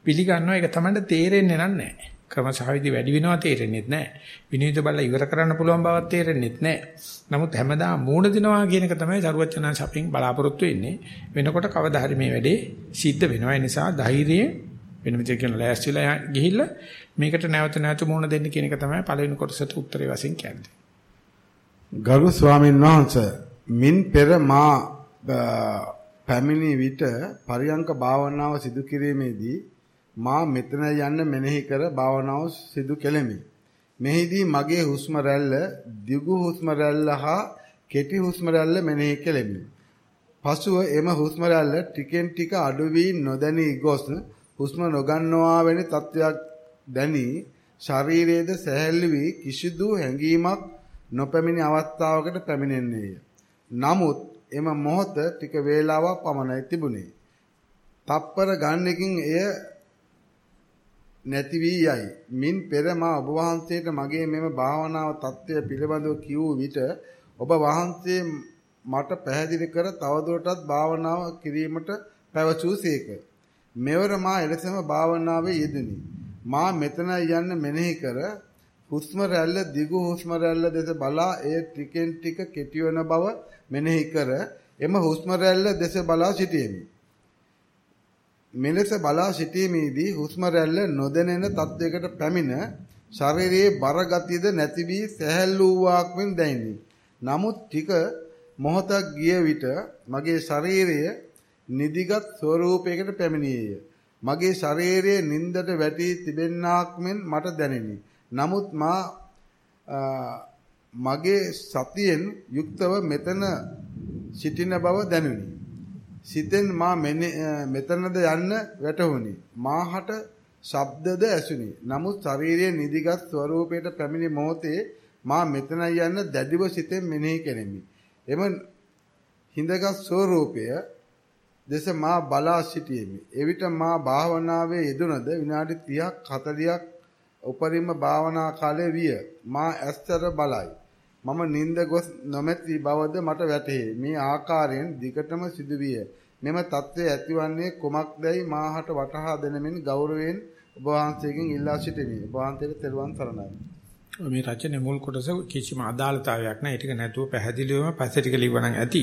පිළිගන්නවා ඒක Tamante තේරෙන්නේ නැහැ. ක්‍රමසහවිදි වැඩි වෙනවා තේරෙන්නේ නැහැ. විනිවිද බලලා ඉවර කරන්න පුළුවන් බවක් තේරෙන්නේ නැහැ. නමුත් හැමදාම මූණ දෙනවා කියන එක තමයි සරුවචනං ශපින් බලාපොරොත්තු වෙන්නේ. වෙනකොට කවදා හරි මේ වැඩේ සිද්ධ වෙනවා. ඒ නිසා ධෛර්යයෙන් වෙන විදිහට කියන ලෑස්තිලා ගිහිල්ලා මේකට නැවත නැවත මූණ දෙන්න කියන එක තමයි පළවෙනි කොටසට උත්තරේ වශයෙන් කියන්නේ. ගරු ස්වාමීන් වහන්සේ මින් පෙර මා පැමිණි විට පරියංක භාවනාව සිදු කිරීමේදී මා මෙතන යන්න මෙනෙහි කර භාවනාව සිදු කෙලෙමි. මෙහිදී මගේ හුස්ම රැල්ල දිගු හුස්ම රැල්ල හා කෙටි හුස්ම රැල්ල මෙනෙහි කෙලෙමි. පසුව එම හුස්ම රැල්ල ටිකෙන් ටික අඩු වී නොදැනී ගොස් හුස්ම නොගන්නවා වැනි තත්වයක් දැනි ශරීරයේද සැහැල්ලු වී කිසිදු හැඟීමක් නොපැමිණි අවස්ථාවකට පැමිණෙන්නේය. නමුත් එම මොහොත ටික වේලාවක් පමණයි තිබුණේ. තප්පර ගණනකින් එය නැති වී යයි. මින් පෙර මා ඔබ වහන්සේට මගේ මෙම භාවනාව தත්ත්වය පිළිබඳව කියූ විට ඔබ වහන්සේ මට පැහැදිලි කර තවදුරටත් භාවනාව කිරීමට පැවසූසේක. මෙවර මා එලෙසම භාවනාවේ යෙදුනි. මා මෙතන යන්න මෙනෙහි කර හුස්ම රැල්ල දිගු හුස්ම රැල්ල දෙස බලා එය ටිකෙන් ටික කෙටි වන බව මෙනෙහි කර එම හුස්ම රැල්ල දෙස බලා සිටියෙමි. මෙලෙස බලා සිටීමේදී හුස්ම රැල්ල නොදැනෙන තත්වයකට පැමිණ ශරීරයේ බර ගතියද නැති වී සැහැල්ලු වූවක් මෙන් දැනිනි. නමුත් ටික මොහොතක් ගිය විට මගේ ශරීරය නිදිගත් ස්වરૂපයකට පැමිණියේය. මගේ ශරීරයේ නින්දට වැටි තිබෙන්නාක් මෙන් මට දැනිනි. නමුත් මා මගේ සතියෙන් යුක්තව මෙතන සිටින බව දැනුනි. සිතෙන් මා මෙතනද යන්න වැටහුණි. මාහට ශබ්දද ඇසුනි. නමුත් ශරීරයේ නිදිගත් ස්වરૂපයට පැමිණි මොහොතේ මා මෙතන යන්න දැඩිව සිතෙන් මෙනෙහි කෙරෙමි. එම හිඳගත් ස්වરૂපය දෙස මා බලා සිටියෙමි. එවිට මා භාවනාවේ යෙදුනද විනාඩි 30ක් 40ක් උපරිම භාවනා කාලය විය. මා ඇස්තර බලයි. මම නිින්ද ගොස් නොමැති බවද මට වැටහේ. මේ ආකාරයෙන් දිගටම සිදුවිය. මෙම தත්ත්වය ඇතිවන්නේ කුමක්දයි මාහට වටහා දෙනමින් ගෞරවයෙන් ඔබ වහන්සේගෙන් ඉල්ලා සිටිමි. ඔබ වහන්සේට තෙරුවන් සරණයි. මේ රචනයේ මුල් කොටස කිසිම අදාළතාවයක් නැහැ. ඒක නැතුව පැහැදිලිවම පස්සේ ටික ලිව්වනම් ඇති.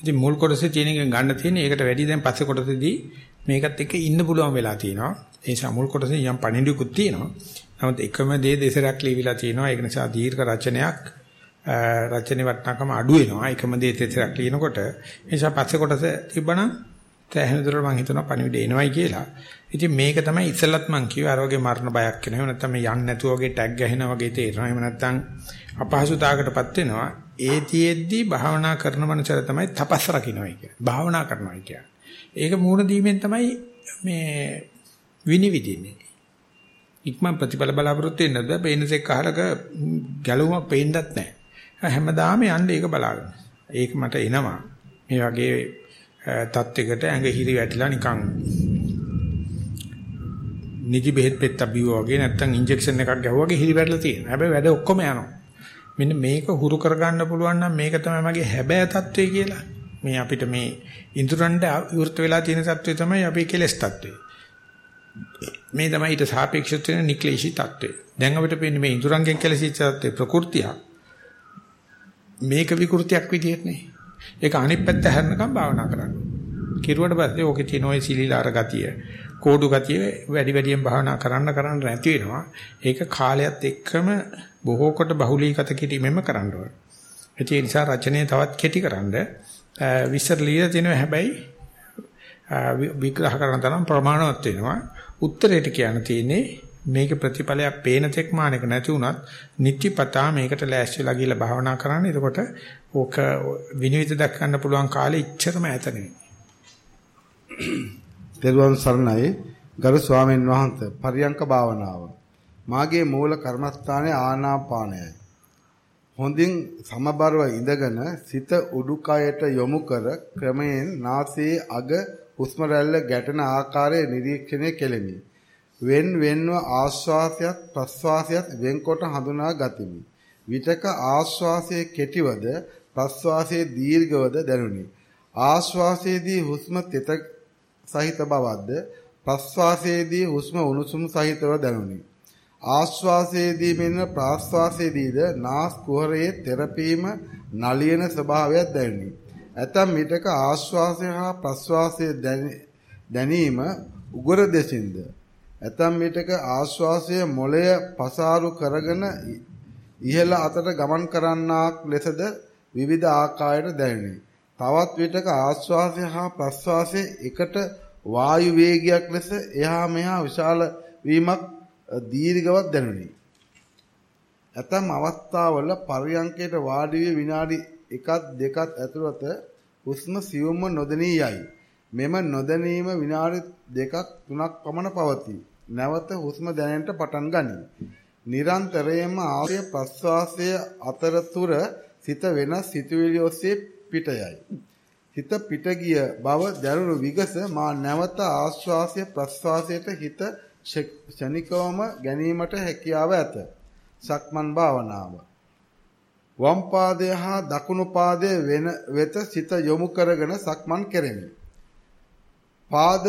ඉතින් මුල් කොටසේ තියෙන එක ගන්න තියෙන්නේ ඒකට වැඩි දැන් පස්සේ කොටසේදී මේකත් එක්ක ඉන්න පුළුවන් වෙලා තියෙනවා. ඒ නිසා මුල් කොටසේ යම් පණිඩුකුත් තියෙනවා. නමුත් එකම දේ දෙසරක් ලියවිලා තියෙනවා. ඒක නිසා දීර්ඝ රචනයක් රචනයේ වටිනාකම අඩු වෙනවා. එකම දේ දෙසරක් ලියනකොට. ඒ නිසා පස්සේ කොටස තිබ්බනම් තැහෙන දුරට මම හිතනවා පණිවිඩ එනවයි කියලා. ඉතින් මේක තමයි ඉස්සලත් මං කිව්වේ අර වගේ මරණ බයක් එනවා. නැත්නම් මේ යන්නේ නැතුව වගේ ටැග් ගහනවා වගේ තේරෙනවා. එහෙම නැත්නම් අපහසුතාවකටපත් වෙනවා. ඒ තියෙද්දි භාවනා කරන මනුස්සයර තමයි තපස් රකින්නයි කියන්නේ. භාවනා කරනවා කියන්නේ. ඒක මූණ දීමෙන් තමයි මේ විනිවිදින්නේ. ඉක්මන් ප්‍රතිඵල බලාපොරොත්තු වෙන්නද බෑ. පේනසෙක් අහලක ගැලුමක් පේන්නත් නැහැ. හැමදාම යන්නේ ඒක බලාගෙන. ඒක මට එනවා. මේ වගේ තත්යකට ඇඟ හිරි වැටිලා නිකන් නිදි බෙහෙත් පෙත්ත බිව්වා වගේ නැත්තම් ඉන්ජෙක්ෂන් එකක් ගැහුවා වගේ හිරි වැටලා තියෙනවා. හැබැයි වැඩ ඔක්කොම යනවා. මෙන්න මේක හුරු කරගන්න පුළුවන් නම් මේක තමයි මගේ හැබෑ தત્ත්වය කියලා. මේ අපිට මේ ඉන්ද්‍රයන්ට විවෘත වෙලා තියෙන தત્ත්වය තමයි අපේ කෙලෙස් தત્ත්වය. මේ තමයි ඊට සාපේක්ෂව තියෙන නික්ලේශී தત્ත්වය. දැන් අපිට පේන්නේ මේ ඉන්ද්‍රයන්ගෙන් කෙලෙසිච්ච தત્ත්වය ප්‍රകൃතිය. මේක විකෘතියක් විදියට නේ. ඒක අනිත් පැත්ත හැරෙනකම් භාවනා කරන්න. කිරුවට පස්සේ ඕකේ තියෙන ওই සීලීලාර ගතිය, කෝඩු ගතිය වැඩි වැඩියෙන් භාවනා කරන්න කරන්න නැති වෙනවා. ඒක කාලයත් එක්කම බොහෝ කොට බහුලීගත කිරීමෙම කරන්න ඕනේ. ඒ නිසා රචනය තවත් කෙටි කරන්නේ විස්තර ලියලා තියෙනවා හැබැයි විග්‍රහ කරන තරම් ප්‍රමාණවත් වෙනවා. උත්තරයට කියන්න තියෙන්නේ මේක ප්‍රතිඵලයක් පේන තෙක් මානක නැති වුණත් නිත්‍යපතා මේකට ලෑස්තිලා ගිහලා භාවනා කරන්න. එතකොට ඕක විනිවිද දක්වන්න පුළුවන් කාලෙ ඉච්චරම ඈත නෙවෙයි. දේවාන් සරණයි ගරු ස්වාමීන් වහන්සේ පරියංක භාවනාව. මාගේ මූල කර්මස්ථානයේ ආනාපානයයි. හොඳින් සමබරව ඉඳගෙන සිත උඩුකයට යොමු කර ක්‍රමයෙන් නාසයේ අග හුස්ම රැල්ල ගැටෙන ආකාරය නිරීක්ෂණය කෙලෙමි. wen wenව ආශ්වාසයත් ප්‍රශ්වාසයත් වෙන්කොට හඳුනා ගතිමි. විතක ආශ්වාසයේ කෙටිවද ප්‍රශ්වාසයේ දීර්ඝවද දැනුනි. ආශ්වාසයේදී හුස්ම තෙත සහිත බවක්ද ප්‍රශ්වාසයේදී හුස්ම උණුසුම් සහිතව දැනුනි. ආශ්වාසයේදී මෙන්න ප්‍රාශ්වාසයේදීද නාස් කුහරයේ තෙරපීම නලියන ස්වභාවයක් දැනුනි. ඇතම් විටක ආශ්වාසය හා ප්‍රශ්වාසය දැනීම උගර දෙසින්ද ඇතම් විටක ආශ්වාසය මොළය පසාරු කරගෙන ඉහළ අතට ගමන් කරන්නාක් ලෙසද විවිධ ආකාරයට දැනුනි. තවත් විටක ආශ්වාසය හා ප්‍රශ්වාසය එකට වායු වේගයක් ලෙස එහා මෙහා විශාල වීමක් දීර්ඝවත් දැනුනි. ඇතම් අවස්ථාවල පරියංකයට වාඩි වී විනාඩි 1ක් 2ක් ඇතුළත හුස්ම සියුම්ව නොදැනී යයි. මෙම නොදැනීම විනාඩි 2ක් 3ක් පමණ පවතී. නැවත හුස්ම දැනෙන්නට පටන් ගනී. නිරන්තරයෙන්ම ආශ්‍රය ප්‍රස්වාසය අතරතුර සිත වෙනස් සිතුවිලි ඔස්සේ පිට යයි. හිත පිට ගිය බව දැනුණු විගස මා නැවත ආශ්වාසය ප්‍රස්වාසයට හිත ක්ෂණිකවම ගැනීමට හැකියාව ඇත. සක්මන් භාවනාව. වම් පාදය හා දකුණු පාදය වෙන වෙත සිත යොමු කරගෙන සක්මන් කෙරෙමි. පාද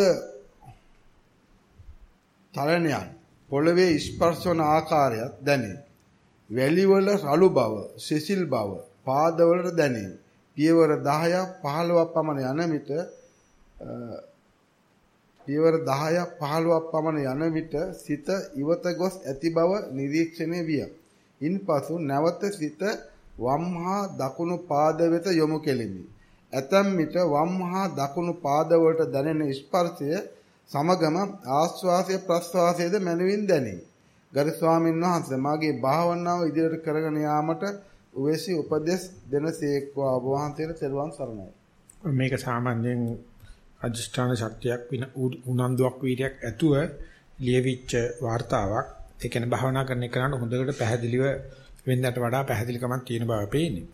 චලනයන් පොළවේ ස්පර්ශ වන ආකාරයත් දැනේ. වැලිවල රළු බව, සිසිල් බව පාදවලට දැනේ. පියවර 10ක් 15ක් පමණ යන විට පියවර 10ක් 15ක් පමණ යන විට සිත ඉවත ගොස් ඇති බව නිරීක්ෂණය විය. ඉන්පසු නැවත සිත වම් හා දකුණු පාද වෙත යොමු කෙලිමි. ඇතැම් විට වම් හා දකුණු පාද වලට දැනෙන ස්පර්ශය සමගම ආස්වාසය ප්‍රස්වාසයද මනවින් දැනේ. ගරු ස්වාමීන් වහන්සේ මාගේ භාවනාව ඉදිරියට කරගෙන යාමට උවැසි උපදෙස් දෙනසේක්වා ඔබ වහන්සේට තෙරුවන් සරණයි. මේක සාමාන්‍යයෙන් අධිෂ්ඨාන ශක්තියක් වින උනන්දුවක් වීර්යයක් ඇතුව ලියවිච්ච වார்த்தාවක් ඒ කියන්නේ භාවනා කරන එකනට හොඳට පැහැදිලිව වෙනදට වඩා පැහැදිලිකමක් තියෙන බව පේන්නේ.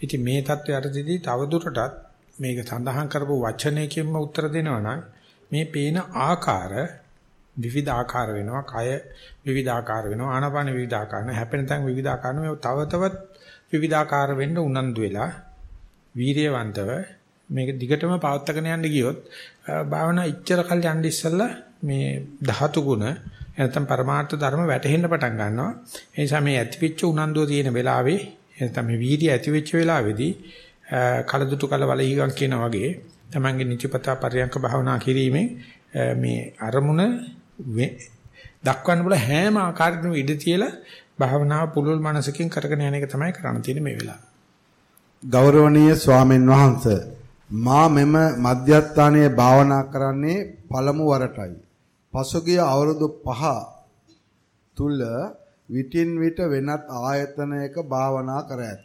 ඉතින් මේ தත්වයටදී තවදුරටත් මේක සඳහන් කරපු වචනයකින්ම උත්තර දෙනවා මේ පේන ආකාර විවිධ ආකාර වෙනවා. කය විවිධ ආකාර වෙනවා. ආනාපාන විවිධ ආකාරන හැපෙන තැන් විවිධ ආකාරන මේ තව තවත් විවිධ ආකාර වෙන්න උනන්දු වෙලා වීරියවන්තව මේක දිගටම පවත්වාගෙන යන්න ගියොත් භාවනා ඉච්චර කල් යන්න ඉස්සෙල්ලා මේ ධාතු ගුණ නැත්නම් පරමාර්ථ ධර්ම වැටහෙන්න පටන් ගන්නවා ඒ නිසා මේ ඇතිවෙච්ච උනන්දුව තියෙන වෙලාවේ නැත්නම් මේ වීර්ය ඇතිවෙච්ච වෙලාවේදී කලදුටු කල වලහිගම් කියන වගේ තමන්ගේ නිචපතා පරියංක භාවනා කිරීමෙන් මේ අරමුණ දක්වන්න බල හැම ආකාරයකම ඉඳ තියලා භාවනාව පුළුල් මනසකින් කරගෙන යන එක තමයි කරන්න තියෙන්නේ මේ වෙලාව. ගෞරවනීය ස්වාමීන් වහන්සේ මා මෙම මධ්‍යස්ථානයේ භාවනා කරන්නේ පළමු වරටයි. පසුගිය අවුරුදු 5 තුල විටින් විට වෙනත් ආයතනයක භාවනා කර ඇත.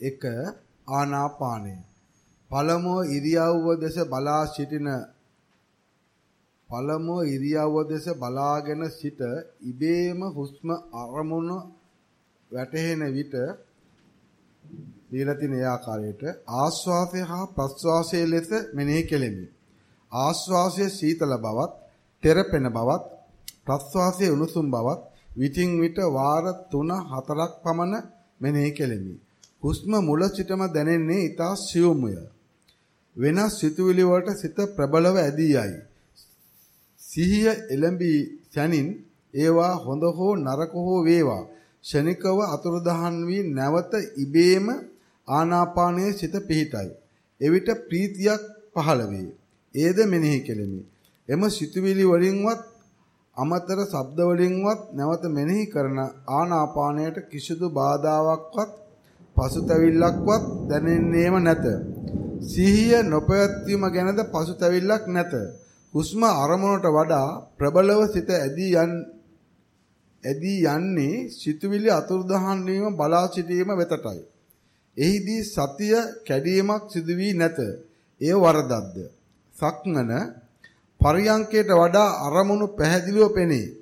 1. ආනාපානය. පළමුව ඉරියව්ව දෙස බලා සිටින පළමුව ඉරියව්ව දෙස බලාගෙන සිට ඉබේම හුස්ම අරමුණු වැටහෙන විට දීලා තියෙන ඒ ආකාරයට ආස්වාසය හා ප්‍රස්වාසය ලෙස මෙනෙහි කෙලෙමි. ආස්වාසය සීතල බවත්, තෙරපෙන බවත්, ප්‍රස්වාසයේ උණුසුම් බවත් විටින් විට වාර 3 4ක් පමණ මෙනෙහි කෙලෙමි. හුස්ම මුල සිටම දැනෙන්නේ ඊතා සියුම්ය. වෙනස් සිතුවිලි වලට සිත ප්‍රබලව ඇදී යයි. සිහිය එළඹී සැනින් ඒවා හොඳ හෝ නරක හෝ වේවා ෂණිකව අතුරුදහන් වී නැවත ඉබේම ආනාපානයේ සිත පිහිටයි. එවිට ප්‍රීතියක් පහළ වේ. ඒද මෙනෙහි කෙලෙමි. එම සිතුවිලි වලින්වත් අමතර ශබ්ද වලින්වත් නැවත මෙනෙහි කරන ආනාපානයට කිසිදු බාධාවක්වත් පසුතැවිල්ලක්වත් දැනෙන්නේම නැත. සිහිය නොපැවැත්වීම ගැනද පසුතැවිල්ලක් නැත. හුස්ම අරමුණට වඩා ප්‍රබලව සිත ඇදී යන් ඇදී යන්නේ සිතුවිලි අතුරුදහන් වීම බලා සිටීම වෙතටයි. එහිදී සතිය කැඩීමක් සිදු වී නැත. එය වරදක්ද? සක්මන පරියංකයට වඩා අරමුණු පැහැදිලිව පෙනේ.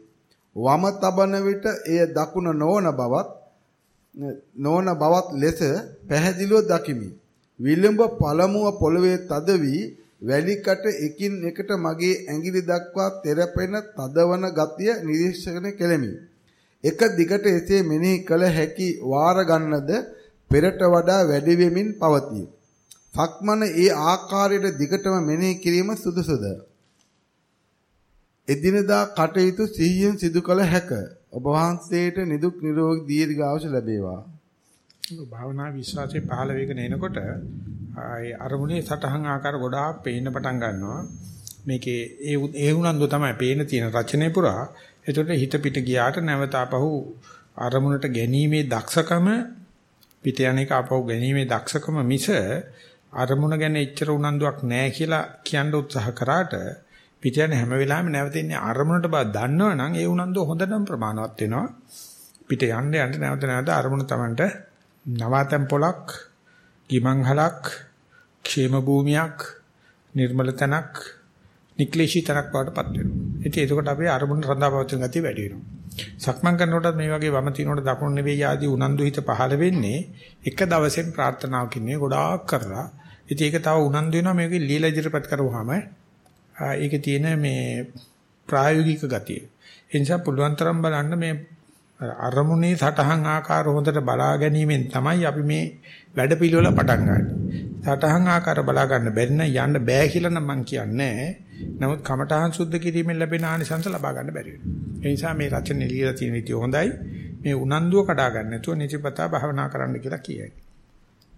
වම තබන විට එය දකුණ නොවන බවත් නොවන බවත් ලෙස පැහැදිලිව දකිමි. විලම්භ පළමුව පොළවේ තද වී වැලිකට එකින් එකට මගේ ඇඟිලි දක්වා තෙරපෙන තදවන ගතිය නිරීක්ෂණය කෙලෙමි. එක දිගට එසේ මෙනෙහි කළ හැකි වාර ගන්නද පෙරට වඩා වැඩි වෙමින් පවතී. සක්මන ඒ ආකාරයට දිගටම මෙනෙහි කිරීම සුදුසුද? එදිනදා කටයුතු සිහියෙන් සිදු කළ හැක. ඔබ වහන්සේට නිදුක් නිරෝගී දීර්ඝායුෂ ලැබේවා. භාවනා විශ්වාසයේ පහළ වේගන එනකොට ඒ අරමුණේ සටහන් ආකාර ගොඩාක් පේන්න පටන් ගන්නවා. මේකේ ඒ ඒ උනන්දු තමයි පේන තියෙන රචනය පුරා. ඒකට හිත පිට ගියාට නැවත ආපහු අරමුණට ගැනීමේ දක්ෂකම පිට යන එක ආපහු ගැනීමේ දක්ෂකම මිස අරමුණ ගැන එච්චර උනන්දුවක් නැහැ කියලා කියන්න උත්සාහ කරාට පිට යන හැම වෙලාවෙම නැවතින්නේ අරමුණට බව දන්නවනම් ඒ උනන්දු හොඳටම ප්‍රමාණවත් වෙනවා. පිට යන්න යන්න නැවත නැවත අරමුණ Tamanට නවාතැන් පොලක්, ගිමන්හලක්, ക്ഷേම භූමියක්, නිර්මල තනක්, නික්ලේශී තනක් වඩපත් වෙනවා. ඉතින් එතකොට අපි අරමුණ රඳාපවතින ගතිය වැඩි වෙනවා. සක්මන් කරනකොටත් මේ වගේ වම තිනකොට දකුණු නෙවෙයි ආදී උනන්දු හිත පහළ වෙන්නේ එක දවසෙන් ප්‍රාර්ථනාවකින් නේ ගොඩාක් කරලා. ඉතින් ඒක තව උනන්දු වෙනවා මේකේ ලීලා ඉදිරියපත් කරුවාම ඒකේ තියෙන මේ ප්‍රායෝගික ගතිය. ඒ නිසා පුළුවන් තරම් බලන්න මේ අරමුණේ සටහන් ආකාර හොඳට බලා ගැනීමෙන් තමයි අපි මේ වැඩ පිළිවෙල පටන් ගන්න. සටහන් ආකාර බලා ගන්න බැරි නම් යන්න බෑ කියලා නම් මම කියන්නේ නමුත් කමඨහං සුද්ධ කිරීමෙන් ලැබෙන ආනිසංස ලබා ගන්න බැරි වෙනවා. ඒ නිසා මේ රචනෙ ලියලා තියෙන විදිය හොඳයි. මේ උනන්දුව කඩා ගන්න නැතුව නිතිපතා භාවනා කරන්න කියලා කියයි.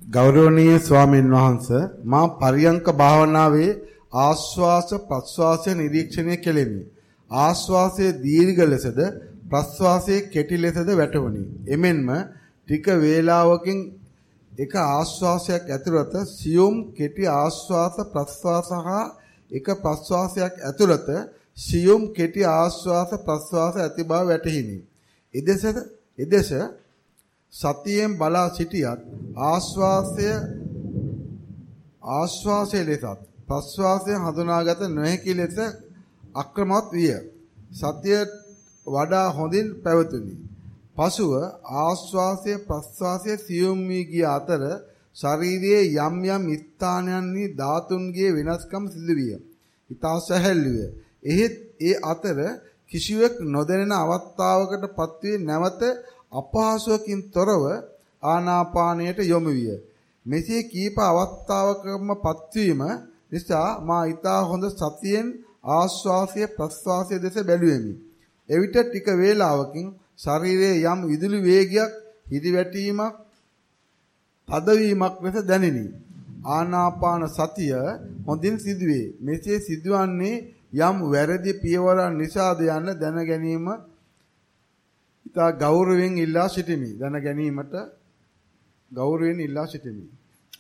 ගෞරවනීය ස්වාමීන් වහන්ස මා පරියංක භාවනාවේ ආශ්වාස ප්‍රශ්වාසය නිරීක්ෂණය කෙලෙමි. ආශ්වාසයේ දීර්ඝ ලෙසද ප්‍රශ්වාසයේ කෙටි ලෙසද වැටහුණි. එමෙන්ම ටික වේලාවකින් එක ආශ්වාසයක් ඇතුළත සියුම් කෙටි ආශ්වාස ප්‍රශ්වාස හා එක ප්‍රශ්වාසයක් ඇතුළත සියුම් කෙටි ආශ්වාස ප්‍රශ්වාස ඇති බව වැටහිනි. එදෙසද එදෙස සතියෙන් බලා සිටියත් ආශ්වාසය ආශ්වාසය ලෙසත් ප්‍රශ්වාසය හඳුනාගත නොහැකි ලෙස අක්‍රමවත් විය. සතිය වඩා හොඳින් පැවතුණි. පසුව ආශ්වාසය ප්‍රශ්වාසය සියුම් වී ගිය අතර ශරීරයේ යම් යම් ස්ථානයන්හි ධාතුන්ගේ වෙනස්කම් සිදුවිය. ඊතා සැහැල්ලුය. එහෙත් ඒ අතර කිසිවෙක් නොදැනෙන අවස්ථාවකට පත්වී නැවත අපහසුවකින් තොරව ආනාපානයට යොමු විය. මෙසේ කීප අවස්ථාවකම පත්වීම නිසා මා ඊතා හොඳ සතියෙන් ආශ්වාසය ප්‍රශ්වාසය දෙස බැලුවෙමි. එවිට ටික වේලාවකින් ශරීරයේ යම් විදුලි වේගයක් හිරිවැටීමක් තදවීමක් ලෙස දැනිනි. ආනාපාන සතිය හොඳින් සිදුවේ. මෙසේ සිදුවන්නේ යම් වැරදි පියවරක් නිසාද යන්න දැන ගැනීම ඉතා ගෞරවයෙන් ඉල්ලා සිටිමි. දැන ගැනීමට ගෞරවයෙන් ඉල්ලා සිටිමි.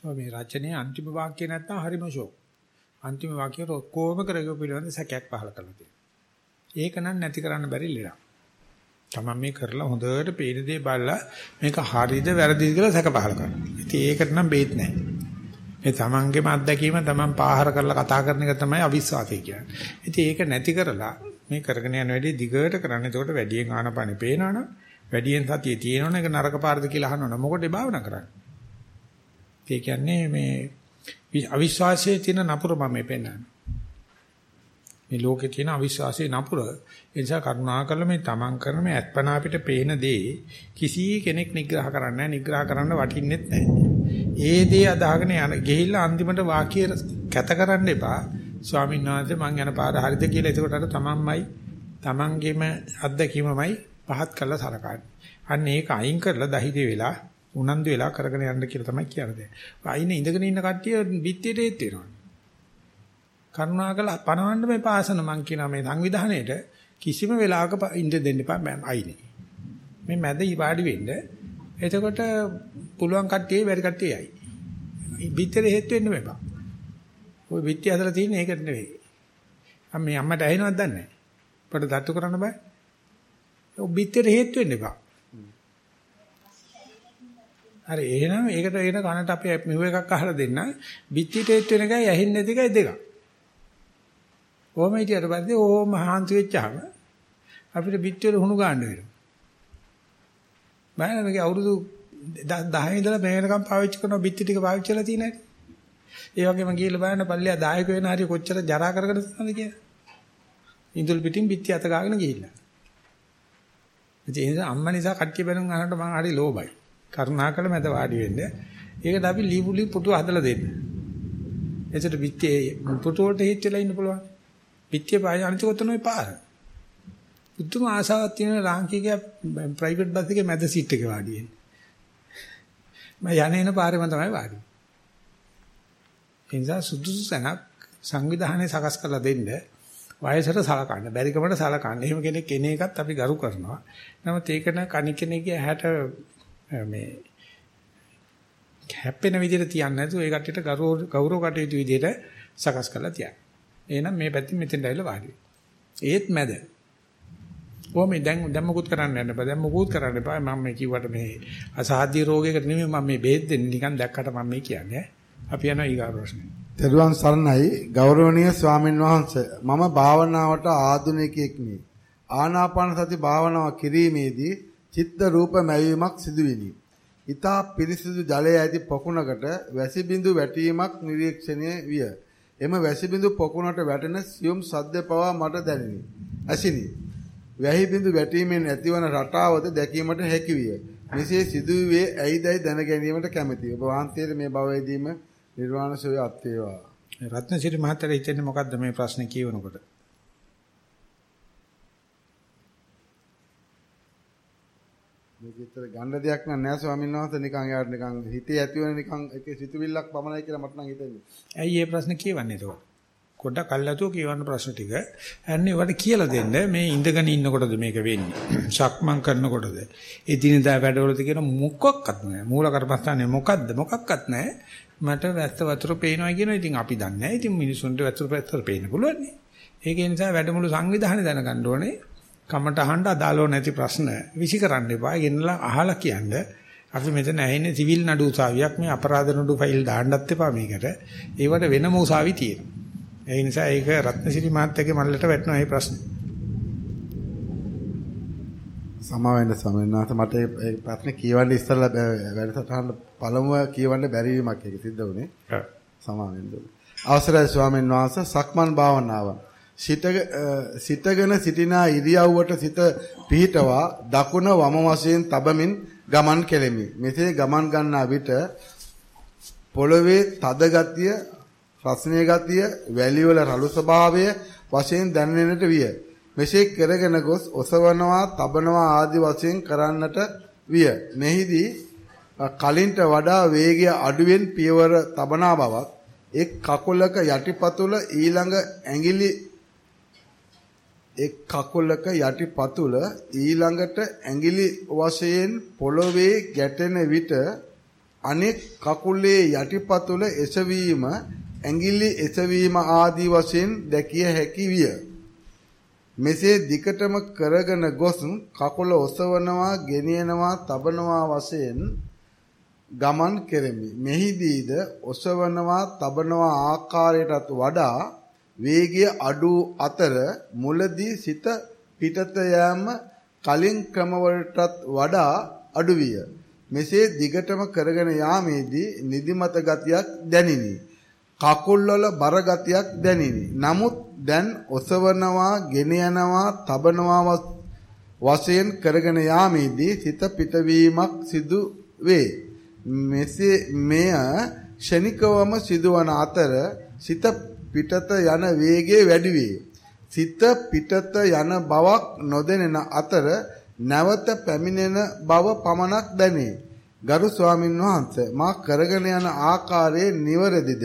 ඔය මේ රචනයේ අන්තිම වාක්‍ය නැත්තම් හරිම ෂෝක්. අන්තිම වාක්‍යය ඔක්කොම කරගෙන පිළිවෙන්න සැකයක් පහල කරලා තියෙනවා. ඒක නම් නැති කරන්න බැරි ලෙඩක්. තමන් මේ කරලා හොඳට පේන දේ බලලා මේක හරිද වැරදිද කියලා සැක පහල කරනවා. ඉතින් ඒකට නම් බේත් නැහැ. මේ තමන්ගේම අත්දැකීම තමන් පාහර කරලා කතා කරන එක තමයි අවිශ්වාසය කියන්නේ. ඉතින් ඒක නැති කරලා මේ කරගෙන යන වැඩේ දිගට කරන්න. එතකොට වැඩියෙන් ආනපනේ පේනවනම් වැඩියෙන් සතිය තියෙනවනම් ඒක නරක පාරද කියලා අහනවනම් මොකටද භාවනා කරන්නේ? ඒ කියන්නේ මේ අවිශ්වාසයේ තියෙන නපුර මම මේ පෙන්නන්නේ. මේ ලෝකේ තියෙන අවිශ්වාසයේ නපුර. ඒ නිසා කරුණාකරලා මේ තමන් කරන මේ අත්පන අපිට පේන දේ කිසි කෙනෙක් නිග්‍රහ කරන්නේ නැහැ. නිග්‍රහ කරන්න වටින්නෙත් නැහැ. ඒ දේ අදාගෙන යන ගිහිල්ලා අන්තිමට වාක්‍ය කැත කරන්න එපා. ස්වාමීන් වහන්සේ මං යන පාර හරිද කියලා එතකොට අර තමන්මයි තමන්ගේම අත්දැකීමමයි පහත් කරලා සලකන්නේ. අන්න ඒක අයින් කරලා දහිතේ වෙලා උනන්දු වෙලා කරගෙන යන්න කියලා තමයි කියන්නේ. අයින ඉඳගෙන ඉන්න කට්ටිය පිටියට ඒත් වෙනවා. කරුණාකර පණවන්න මේ පාසන මං කියනවා මේ සංවිධානයේට කිසිම වෙලාවක ඉඳ දෙන්න එපා මම අයිනේ. මේ මැද ඊවාඩි වෙන්න. එතකොට පුළුවන් කට්ටිය බැරි කට්ටිය යයි. පිටියට හේතු වෙන්න එපා. ওই පිටිය හදලා තියෙන්නේ ඒකට නෙවෙයි. අම්මේ අම්මට ඇහෙනවද දන්නේ නැහැ. අපිට දත්තු කරන්න බෑ. ඔය පිටියට හේතු වෙන්න එපා. හරි එහෙනම් ඒකට එන කනට අපි මෙව එකක් අහලා දෙන්න. පිටියට හේතු වෙන එකයි ඇහෙන්නේ නැති එකයි දෙකක්. ඕම හිටියට පස්සේ ඕම හාන්සි වෙච්චාම අපිට පිටිවල හුණු ගන්න වෙනවා. මම මේක අවුරුදු 10 ඉඳලා මේ වෙනකම් පාවිච්චි කරන පිටි ටික පාවිච්චි කරලා තියෙන හැටි. ඒ වගේම ගිහලා බලන්න පල්ලිය දායක වෙන හරිය කොච්චර ජරා කරගෙන ඉන්නවද කියලා. ඉඳුල් පිටින් පිටි අත ගාගෙන ගිහිල්ලා. ඒ නිසා අම්මා නිසා කට්ටිය බැනුම් අහනකොට මම හරි ලෝභයි. කරුණාකර මැද වාඩි වෙන්න. ඒකට අපි ලීපුලි පුටු හදලා දෙන්න. එතකොට පිටි පුටු වලට හිට වෙලා ඉන්න පුළුවන්. පිටිය පාය අනිතකොතනොයි පාර. බුදුම ආසාවක් තියෙන ලාංකිකය ප්‍රයිවට් බස් එකේ මැද සීට් එකේ වාඩි වෙන්නේ. මම යන්නේ එන පාරේම තමයි වාඩි. ඒ නිසා සුදුසු සනක් සංවිධානයේ සකස් කරලා දෙන්න වයසට සලකන්න බැරිකමට සලකන්න. එහෙම කෙනෙක් එන එකත් අපි ගරු කරනවා. නමුත් ඒකන කණිකෙනෙක්ගේ ඇහැට මේ හැප්පෙන විදිහට තියන්නේ නැතුව ඒ කට්ටියට ගෞරව කටයුතු විදිහට සකස් කරලා තියන්න. එහෙනම් මේ පැත්තෙන් මෙතෙන්ට ඇවිල්ලා වාඩි ඒත් මැද. කොහොම දැන් දැන් මොකුත් කරන්න යන්න බෑ. දැන් මොකුත් කරන්න එපා. මම මේ කිව්වට මේ අසාධ්‍ය රෝගයකට නෙමෙයි මම මේ බෙහෙත් දෙන්නේ. නිකන් දැක්කට මම මේ කියන්නේ. අපි යනවා ඊගා ප්‍රශ්නේ. තෙරුවන් සරණයි ගෞරවනීය ස්වාමින් වහන්සේ. මම භාවනාවට ආධුනිකයෙක් නෙමෙයි. ආනාපාන සති භාවනාව කිරීමේදී චිත්ත රූප මැවීමක් සිදුවිනි. ඊතා පිරිසිදු ජලය ඇති පොකුණකට වැසි බිඳු වැටීමක් නිරීක්ෂණය විය. එම වැසි බිඳු පොකුණට වැටෙන සියුම් සද්ද පවා මට දැනිනි. ඇසිනි. වැහි බිඳු වැටීමෙන් ඇතිවන රටාවද දැකීමට හැකි විය. මෙසේ සිදුවේ ඇයිදයි දැන ගැනීමට කැමැතියි. ඔබ වහන්සේට මේ භවයේදීම නිර්වාණ සෝය අත් වේවා. රත්නසිරි මහත්තයා හිතන්නේ මොකද්ද මේ ප්‍රශ්නේ කියවනකොට? මේක විතර ගන්න දෙයක් නෑ ස්වාමීන් වහන්සේ නිකන් යාට නිකන් හිතේ ඇතිවෙන නිකන් එකේ සිතුවිල්ලක් පමණයි කියලා මට නම් හිතෙන්නේ. ඇයි මේ ප්‍රශ්නේ කියවන්නේ එතකොට? පොඩ්ඩක් අල්ලතුව කියවන්න ප්‍රශ්න ටික. අන්නේ වට කියලා දෙන්න මේ ඉඳගෙන ඉන්නකොටද මේක වෙන්නේ. සක්මන් කරනකොටද. එදිනෙදා වැඩවලද කියන මොකක්වත් නෑ. මූල කරපස්තානේ මොකද්ද? මොකක්වත් නෑ. මට වැස්ස වතුර පේනවා කියනවා. ඉතින් අපි දන්නේ නෑ. ඉතින් මිනිසුන්ට වතුර පැත්තට පේන්න පුළුවන් නේ. ඒක නිසා වැඩමුළු සංවිධානය දැනගන්න ඕනේ. කමට අහන්න අදාළව නැති ප්‍රශ්න විසි කරන්න එපා. ගෙනලා අහලා කියන්න. අපි මෙතන ඇහින්නේ සිවිල් නඩු උසාවියක් මේ අපරාධ නඩු ෆයිල් දාන්නත් එපා මේකට. ඒවට වෙනම උසාවි තියෙනවා. ඒ නිසා ඒක රත්නසිරි මහත්තයාගේ මල්ලට වැටෙනවා මේ ප්‍රශ්නේ. සමාවෙන්න සමෙන්නාත මට ඒ ප්‍රශ්නේ කියවන්න ඉස්සෙල්ලා වැඩසටහන පළමුව කියවන්න බැරි වීමක් ඒක සිද්ධ වුණේ. ඔව්. සමාවෙන්න. අවසරයි ස්වාමීන් වහන්සේ සක්මන් භාවනාව. සිටගෙන සිටිනා ඉරියව්වට සිත පිහිටවා දකුණ වම වශයෙන් තබමින් ගමන් කෙලෙමි. මෙසේ ගමන් ගන්නා විට පොළවේ තද ගතිය, රස්නේ ගතිය, වැලිවල රළු ස්වභාවය වශයෙන් දැනෙන්නට විය. මෙසේ කරගෙන ගොස් ඔසවනවා, තබනවා ආදී වශයෙන් කරන්නට විය. මෙහිදී කලින්ට වඩා වේගය අඩුවෙන් පියවර තබනා බවක් එක් කකුලක යටිපතුල ඊළඟ ඇඟිලි එක් කකුලක යටිපතුල ඊළඟට ඇඟිලි වශයෙන් පොළවේ ගැටෙන විට අනෙක් කකුලේ යටිපතුල එසවීම ඇඟිලි එසවීම ආදී වශයෙන් දැකිය හැකි විය. මෙසේ දිකටම කරගෙන ගොස් කකුල ඔසවනවා, ගෙනියනවා, තබනවා වශයෙන් ගමන් කෙරෙමි. මෙහිදීද ඔසවනවා, තබනවා ආකාරයටත් වඩා වේගය අඩු අතර මුලදී සිත පිටත යෑම කලින් ක්‍රමවලටත් වඩා අඩු විය. මෙසේ දිගටම කරගෙන යාමේදී නිදිමත ගතියක් දැනිනි. කකුල්වල බර ගතියක් දැනිනි. නමුත් දැන් ඔසවනවා, ගෙන යනවා, තබනවා වශයෙන් කරගෙන යාමේදී සිත පිටවීමක් සිදු වේ. මෙසේ මෙය ෂණිකවම සිදුවන අතර සිත පිටත යන වේගය වැඩි වේ. සිත පිටත යන බවක් නොදැනෙන අතර නැවත පැමිණෙන බව පමණක් දැනේ. ගරු ස්වාමින් වහන්සේ මා කරගෙන යන ආකාරයේ නිවැරදිද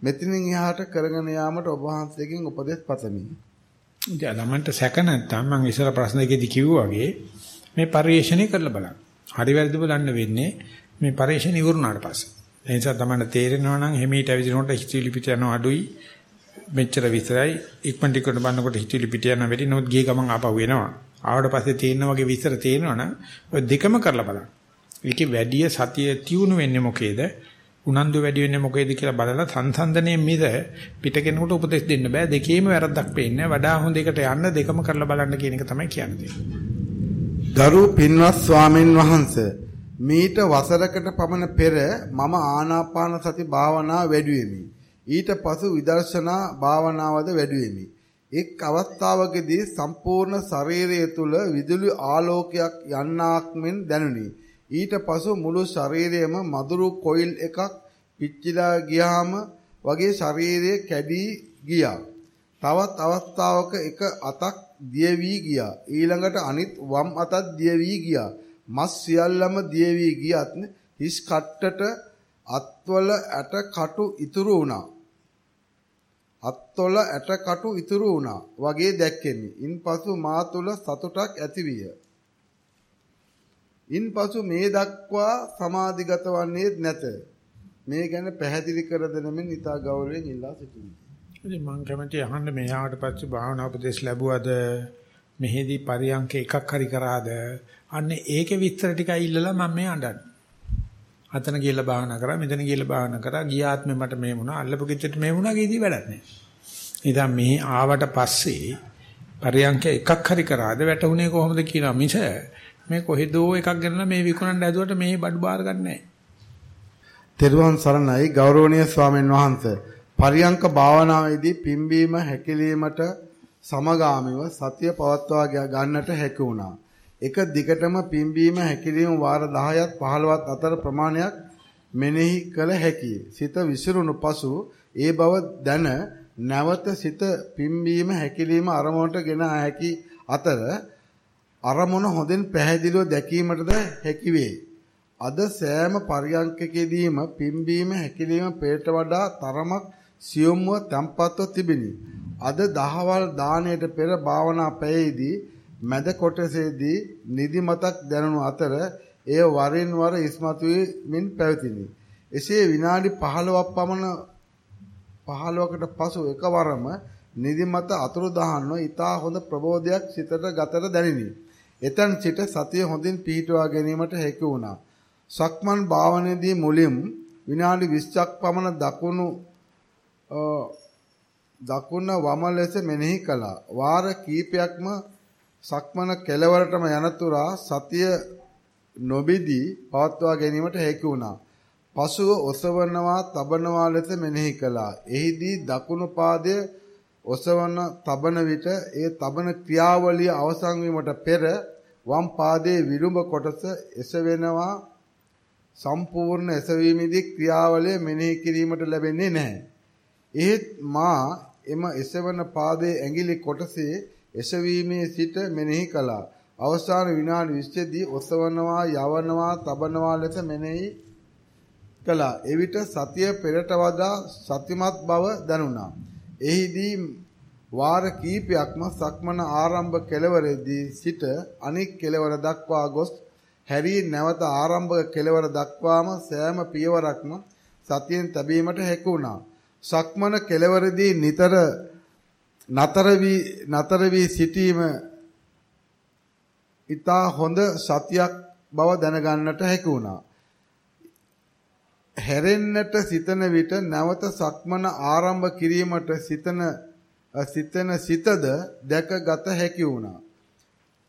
මෙතනින් එහාට කරගෙන යාමට ඔබ වහන්සේගෙන් උපදෙස් පතමි. ඉතින් ළමන්ට සැක නැත්තම් මම ඉස්සර ප්‍රශ්න දෙකේදී කිව්වා වගේ මේ පරිශ්‍රණය කරලා බලන්න. හරි වැරදි බලන්න වෙන්නේ මේ පරිශ්‍රණ ඉවරුනාට පස්සේ. ඒ නිසා තමයි තේරෙනවා නම් හිමීට ඇවිදිනකොට හිතවිලි පිට යන අඩුයි මෙච්චර විතරයි ඉක්මන් ටිකට බannකොට හිතවිලි පිට යන වෙලී නෝත් ගිය ගමන් ආපහු එනවා. ආවට පස්සේ තේරෙන වගේ විස්තර තේරෙනවා නම් ඔය දෙකම කරලා බලන්න. ඒකේ වැඩි සතිය තියුණු වෙන්නේ මොකේද? උනන්දු වැඩි වෙන්නේ මොකේද කියලා බලලා සංසන්දනයේ මිද පිටකෙනෙකුට උපදෙස් දෙන්න බෑ. දෙකේම වැරද්දක් පේන්නේ. වඩා හොඳ එකට යන්න දෙකම කරලා බලන්න කියන එක තමයි කියන්නේ. ගරු පින්වත් ස්වාමින් වහන්සේ මීට වසරකට පමණ පෙර මම ආනාපාන සති භාවනා වැඩි වෙමි. ඊට පසු විදර්ශනා භාවනාවද වැඩිවෙමි. එක් අවස්ථාවකදී සම්පූර්ණ ශරීරය තුල විදුලි ආලෝකයක් යන්නාක් මෙන් දැනුනි. ඊට පසු මුළු ශරීරයම මදුරු කොයිල් එකක් පිච්චිලා ගියාම වගේ ශරීරය කැඩී ගියා. තවත් අවස්ථාවක එක අතක් දිය වී ගියා. ඊළඟට අනිත් වම් අතක් දිය වී ගියා. මස් සියල්ලම දිය වී ගියත් හිස් කට්ටට අත්වල ඇට කටු ඉතුරු වුණා. අත්වල ඇටකටු ඉතුරු වුණා වගේ දැක්කෙමි. ඉන්පසු මා තුල සතුටක් ඇතිවිය. ඉන්පසු මේ දක්වා සමාධිගත වන්නේ නැත. මේ ගැන පැහැදිලි කර දෙනමින් ඉතා ගෞරවයෙන් ඉල්ලා සිටිමි. ඉතින් මම කැමති අහන්න මෙහාට පස්සේ භාවනා උපදේශ ලැබුවද මෙහෙදී පරියන්ක එකක් හරි කරාද අන්න ඒකේ විස්තර ටිකයි ඉල්ලලා මම මේ අඬන්නේ. අතන කියලා භාවනා කරා මෙතන කියලා භාවනා කරා ගිය ආත්මෙ මට මේ වුණා අල්ලපු ගෙච්චට මේ වුණා කීදී වැඩක් නැහැ. ඉතින් මේ ආවට පස්සේ පරියන්ක එකක් හරි කරාද වැටුනේ කොහොමද කියලා මිස මේ කොහෙදෝ එකක් ගන්නලා මේ විකුණන්න ඇදුවට මේ බඩු බාර ගන්නෑ. තෙරුවන් සරණයි ගෞරවනීය ස්වාමීන් වහන්සේ. පරියංක භාවනාවේදී පිම්බීම හැකිලීමට සමගාමීව සතිය පවත්වා ගන්නට හැකි වුණා. එක දිගටම පිම්බීම හැකිලීම වාර 10ක් 15ක් අතර ප්‍රමාණයක් මෙනෙහි කළ හැකියි. සිත විසිරුණු පසු ඒ බව දැන නැවත සිත පිම්බීම හැකිලීම අරමුණට ගෙන හැකි අතර අරමුණ හොඳින් පැහැදිලිව දැකීමටද හැකි වේ. අද සෑම පරියන්කකෙදීම පිම්බීම හැකිලිම පෙරට වඩා තරමක් සියුම්ව තැම්පත්ව තිබිනි. අද දහවල් දාණයට පෙර භාවනා පැයේදී මැද කොටසේදී නිදිමතක් දැනුණු අතර එය වරින් වර ඉස්මතු වෙමින් පැවතිනි. එසේ විනාඩි 15ක් පමණ 15කට පසු එකවරම නිදිමත අතුරුදහන්ව ඊතා හොඳ ප්‍රබෝධයක් සිතට ගතට දැනිනි. එතන සිට සතිය හොඳින් පිහිටුවා ගැනීමට හැකි වුණා. සක්මන් භාවනාවේදී මුලින් විනාඩි 20ක් පමණ දකුණු දකුණ වම ලෙස මෙනෙහි කළා. වාර කීපයක්ම සක්මන කෙලවරටම යනතුරා සතිය නොබිදී පවත්වා ගැනීමට හැකි වුණා. පසුව ඔසවනවා, තබනවා ලෙස මෙනෙහි කළා. එහිදී දකුණු පාදයේ ඔසවන තබන විට ඒ තබන ක්‍රියාවලිය අවසන් වීමට පෙර වම් පාදයේ විලුඹ කොටස එසවෙනවා සම්පූර්ණ එසවීමේදී ක්‍රියාවලිය මෙනෙහි කිරීමට ලැබෙන්නේ නැහැ. එහෙත් මා එම එසවන පාදයේ ඇඟිලි කොටසේ එසවීමේ සිට මෙනෙහි කළා. අවසාන විනාඩි 20 දී ඔසවනවා, යවනවා, තබනවා ලෙස මෙනෙහි කළා. එවිට සතිය පෙරට වඩා සතිමත් බව දැනුණා. එහිදී වාර කීපයක්ම සක්මන ආරම්භ කෙලවරදී සිට අනික් කෙලවර දක්වා ගොස් හැරී නැවත ආරම්භ කෙලවර දක්වාම සෑම පියවරක්ම සතියෙන් තැබීමට හැකි වුණා. සක්මන කෙලවරදී නිතර නතර වී නතර වී සිටීම ඊතා හොඳ සතියක් බව දැනගන්නට හැකි වුණා. හැරෙන්නට සිතන විට නැවත සක්මන ආරම්භ කිරීමට සිතන සිතන සිතද දැකගත හැකි වුණා.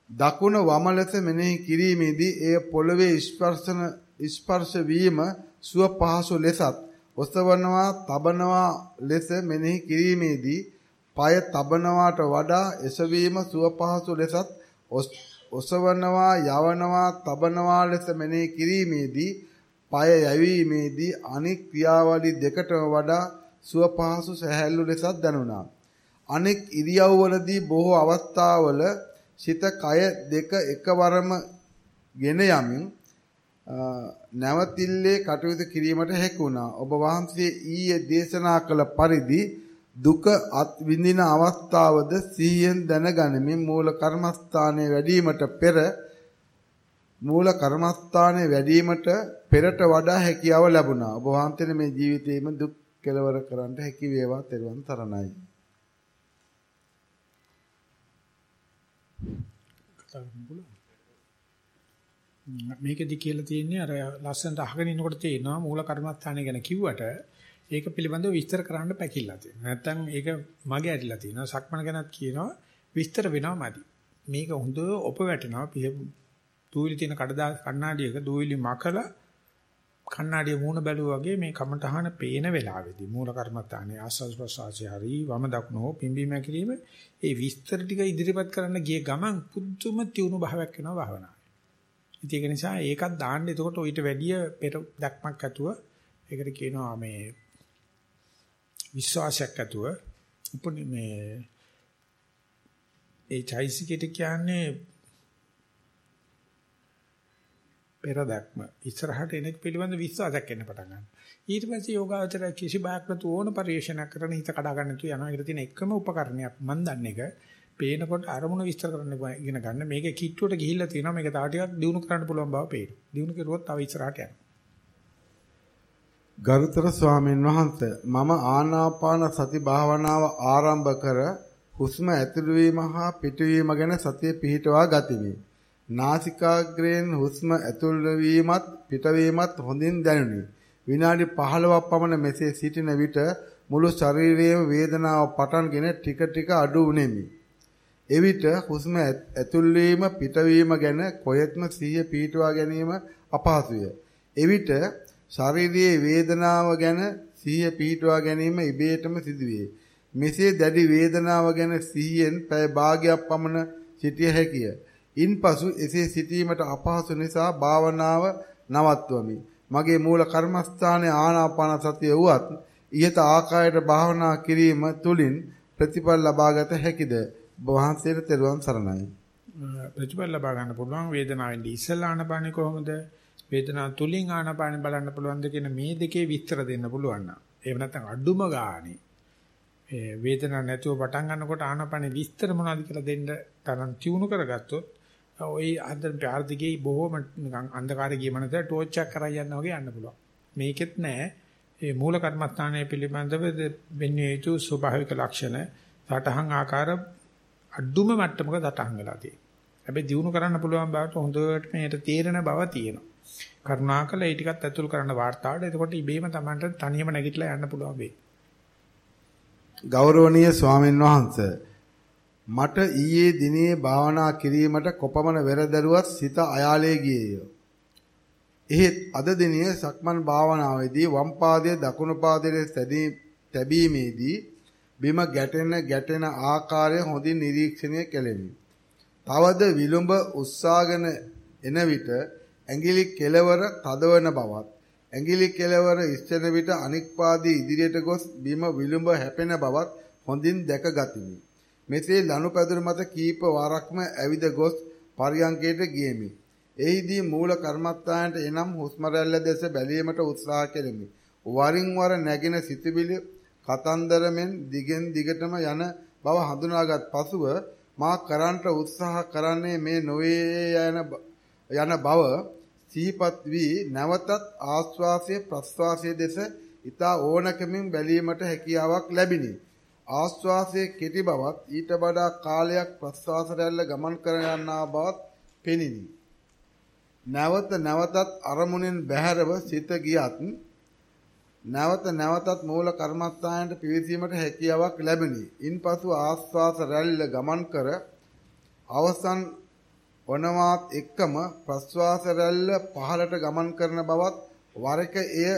දකුණ වම ලෙස මෙනෙහි කිරීමේදී එය පොළවේ ස්පර්ශන ස්පර්ශ වීම සුව පහසු ලෙසත් ඔසවනවා තබනවා ලෙස මෙනෙහි කිරීමේදී পায় තබනවාට වඩා එසවීම සුව පහසු ලෙසත් ඔසවනවා යවනවා තබනවා ලෙස මෙනෙහි කිරීමේදී পায় යැවීමේදී අනික් ක්‍රියාවලි දෙකටම වඩා සුව පහසු සැහැල්ලු ලෙසත් දැනුණා. අනෙක් ඉරියව්වලදී බොහෝ අවස්ථාවල සිත කය දෙක එකවරම ගෙන යමින් නැවතිල්ලේ කටයුතු කිරීමට හැකුණා. ඔබ වහන්සේ ඊයේ දේශනා කළ පරිදි දුක අත් විඳින අවස්ථාවද සිහියෙන් දැනගනිමින් මූල කර්මස්ථානයේ වැඩිවීමට පෙර මූල කර්මස්ථානයේ වැඩිවීමට පෙරට වඩා හැකියාව ලැබුණා. ඔබ වහන්සේට මේ ජීවිතේම දුක් කෙලවර කරන්න හැකි වේවා තෙරුවන් තරණයි. මේකෙදි කියලා තියෙන්නේ අර ලස්සනට අහගෙන ඉන්නකොට තේනවා මූල කර්මස්ථානය ගැන කිව්වට ඒක පිළිබඳව විස්තර කරන්න පැකිලලා තියෙනවා. නැත්තම් ඒක මගේ ඇරිලා තියෙනවා. සක්මන ගැනත් කියනවා විස්තර වෙනවා මදි. මේක හොඳ ඔප වැටෙනවා. දූවිලි තියෙන කඩදා කණ්ණාඩියක දූවිලි මකලා කණ්ණාඩිය මූණ බැලුවා වගේ මේ කමටහන පේන වෙලාවේදී මූල කර්මත්තානේ ආස්වාස් ප්‍රසවාසය හරි වම දකුණෝ පිම්බීම කිරීම ඒ විස්තර ටික ඉදිරිපත් කරන්න ගිය ගමන් පුදුම තියුණු භාවයක් වෙනවා භාවනාවේ. ඉතින් ඒක නිසා ඒකත් දාන්න එතකොට ඊට වැඩිය පෙර දක්මක් ඇතුව ඒකට කියනවා මේ විශ්වාසයක් ඇතුව උපනි මේ ඒ චෛසිකයට කියන්නේ පෙරදක්ම ඉස්සරහට එනෙක් පිළිබඳ විශ්වාසයක් එන්න පටන් ගන්නවා. ඊට පස්සේ යෝගාවචර කිසි බයක් නැතු ඕන පරිශ්‍රණයක් කරන හිත කඩා ගන්න තු යනවා. ඒකට තියෙන එකම උපකරණයක් මම දන්නේ එක පේනකොට අරමුණ විස්තර කරන්න ඉගෙන ගන්න. මේක කිට්ටුවට ගිහිල්ලා තියෙනවා. මේක තව ටිකක් දියුණු කරන්න පුළුවන් බව පේනවා. දියුණු කරුවොත් තව ඉස්සරහට යනවා. ගරුතර ස්වාමීන් වහන්සේ මම ආනාපාන සති භාවනාව ආරම්භ කර හුස්ම ඇතුළු වීම හා පිටවීම ගැන සතිය පිහිටවා ගතිමි. නාසිකාග්‍රයෙන් හුස්ම ඇතුළු වීමත් පිටවීමත් හොඳින් දැනුනි. විනාඩි 15ක් පමණ මෙසේ සිටින විට මුළු ශරීරයේම වේදනාව පටන්ගෙන ටික ටික අඩු වුනේමි. එවිට හුස්ම ඇතුල් වීම පිටවීම ගැන කොහෙත්ම සිහිය පිහිටුවා ගැනීම අපහසුය. එවිට ශාරීරියේ වේදනාව ගැන සිහිය පිහිටුවා ගැනීම ඉබේටම සිදුවේ. මෙසේ දැඩි වේදනාව ගැන සිහියෙන් පැය භාගයක් පමණ සිටිය හැකිය. ඉන්පසු එසේ සිටීමට අපහසු නිසා භාවනාව නවත්වමි. මගේ මූල කර්මස්ථානයේ ආනාපාන සතිය වුවත් ඊට ආකාරයට භාවනා කිරීම තුළින් ප්‍රතිඵල ලබාගත හැකිද? වහන්සේට තෙරුවන් සරණයි. ප්‍රතිඵල ලබා ගන්න පුළුවන් වේදනාවෙන් ඉස්සලා ආනපානෙ කොහොමද? වේදනාව තුලින් ආනපානෙ බලන්න පුළුවන්ද කියන මේ දෙකේ විස්තර දෙන්න පුළුවන් නම්. එහෙම නැත්නම් අඩුම ගානේ ඒ වේදනාවක් නැතුව පටන් ගන්නකොට ආනපානෙ විස්තර මොනවද කියලා දෙන්න තරම් තියුණු කරගත්තොත් ওই අන්තර ප්‍රාර්ථිකේ බොහොම නිකන් අන්ධකාරයේ ගිය මනස ටෝච් එකක් කරා යන්න වගේ යන්න පුළුවන්. මේකෙත් නෑ ඒ මූල කර්මස්ථානයේ පිළිබඳව වෙන්නේ යුතු ස්වභාවික ලක්ෂණ සටහන් ආකාර අඩුම මට්ටමක සටහන් වෙලා තියෙනවා. හැබැයි දිනු කරන්න පුළුවන් බවට හොඳට මේකට තේරෙන බව තියෙනවා. කරුණාකර ඒ ටිකත් ඇතුල් කරන්න වාර්තාවට එතකොට ඉබේම Tamanට තනියම නැගිටලා යන්න පුළුවන් වෙයි. ගෞරවනීය ස්වාමීන් වහන්සේ මට ඊයේ දිනේ භාවනා කිරීමට කොපමණ වෙරදරුවත් සිත අයාලේ ගියේය. එහෙත් අද දිනේ සක්මන් භාවනාවේදී වම් පාදයේ දකුණු පාදයේ තැබීමේදී බිම ගැටෙන ගැටෙන ආකාරය හොඳින් නිරීක්ෂණය කෙලෙමි. තවද විලුඹ උස්සාගෙන එන විට ඇඟිලි කෙලවර තදවන බවත් ඇඟිලි කෙලවර ඉස්සෙන විට අනික් පාදයේ ඉදිරියට ගොස් බිම විලුඹ හැපෙන බවත් හොඳින් දැක ගතිමි. මෙසේ ලනුපැදුර මත කීප වාරක්ම ඇවිද ගොස් පරියංකයට ගියෙමි. එහිදී මූල කර්මත්තායන්ට එනම් හුස්ම රැල්ල දෙස බැලීමට උත්සාහ කෙලිමි. වරින් වර නැගෙන සිතුවිලි කතන්දර මෙන් දිගෙන් දිගටම යන බව හඳුනාගත් පසුව මා කරන්ට උත්සාහ කරන්නේ මේ නොවේ යන යන බව සිහිපත් වී නැවතත් ආස්වාසයේ ප්‍රස්වාසයේ දෙස ඊතා ඕනකමින් බැලීමට හැකියාවක් ලැබිනි. ආස්වාසයේ කෙටි බවත් ඊට වඩා කාලයක් ප්‍රස්වාස රැල්ල ගමන් කර යනා බවත් පෙනිනි. නැවත නැවතත් අරමුණෙන් බැහැරව සිත ගියත් නැවත නැවතත් මූල කර්මස්ථානයට පිවිසීමට හැකියාවක් ලැබුණි. ඉන්පසු ආස්වාස රැල්ල ගමන් කර අවසන් වනවාත් එක්කම ප්‍රස්වාස රැල්ල පහළට ගමන් කරන බවත් වරක එය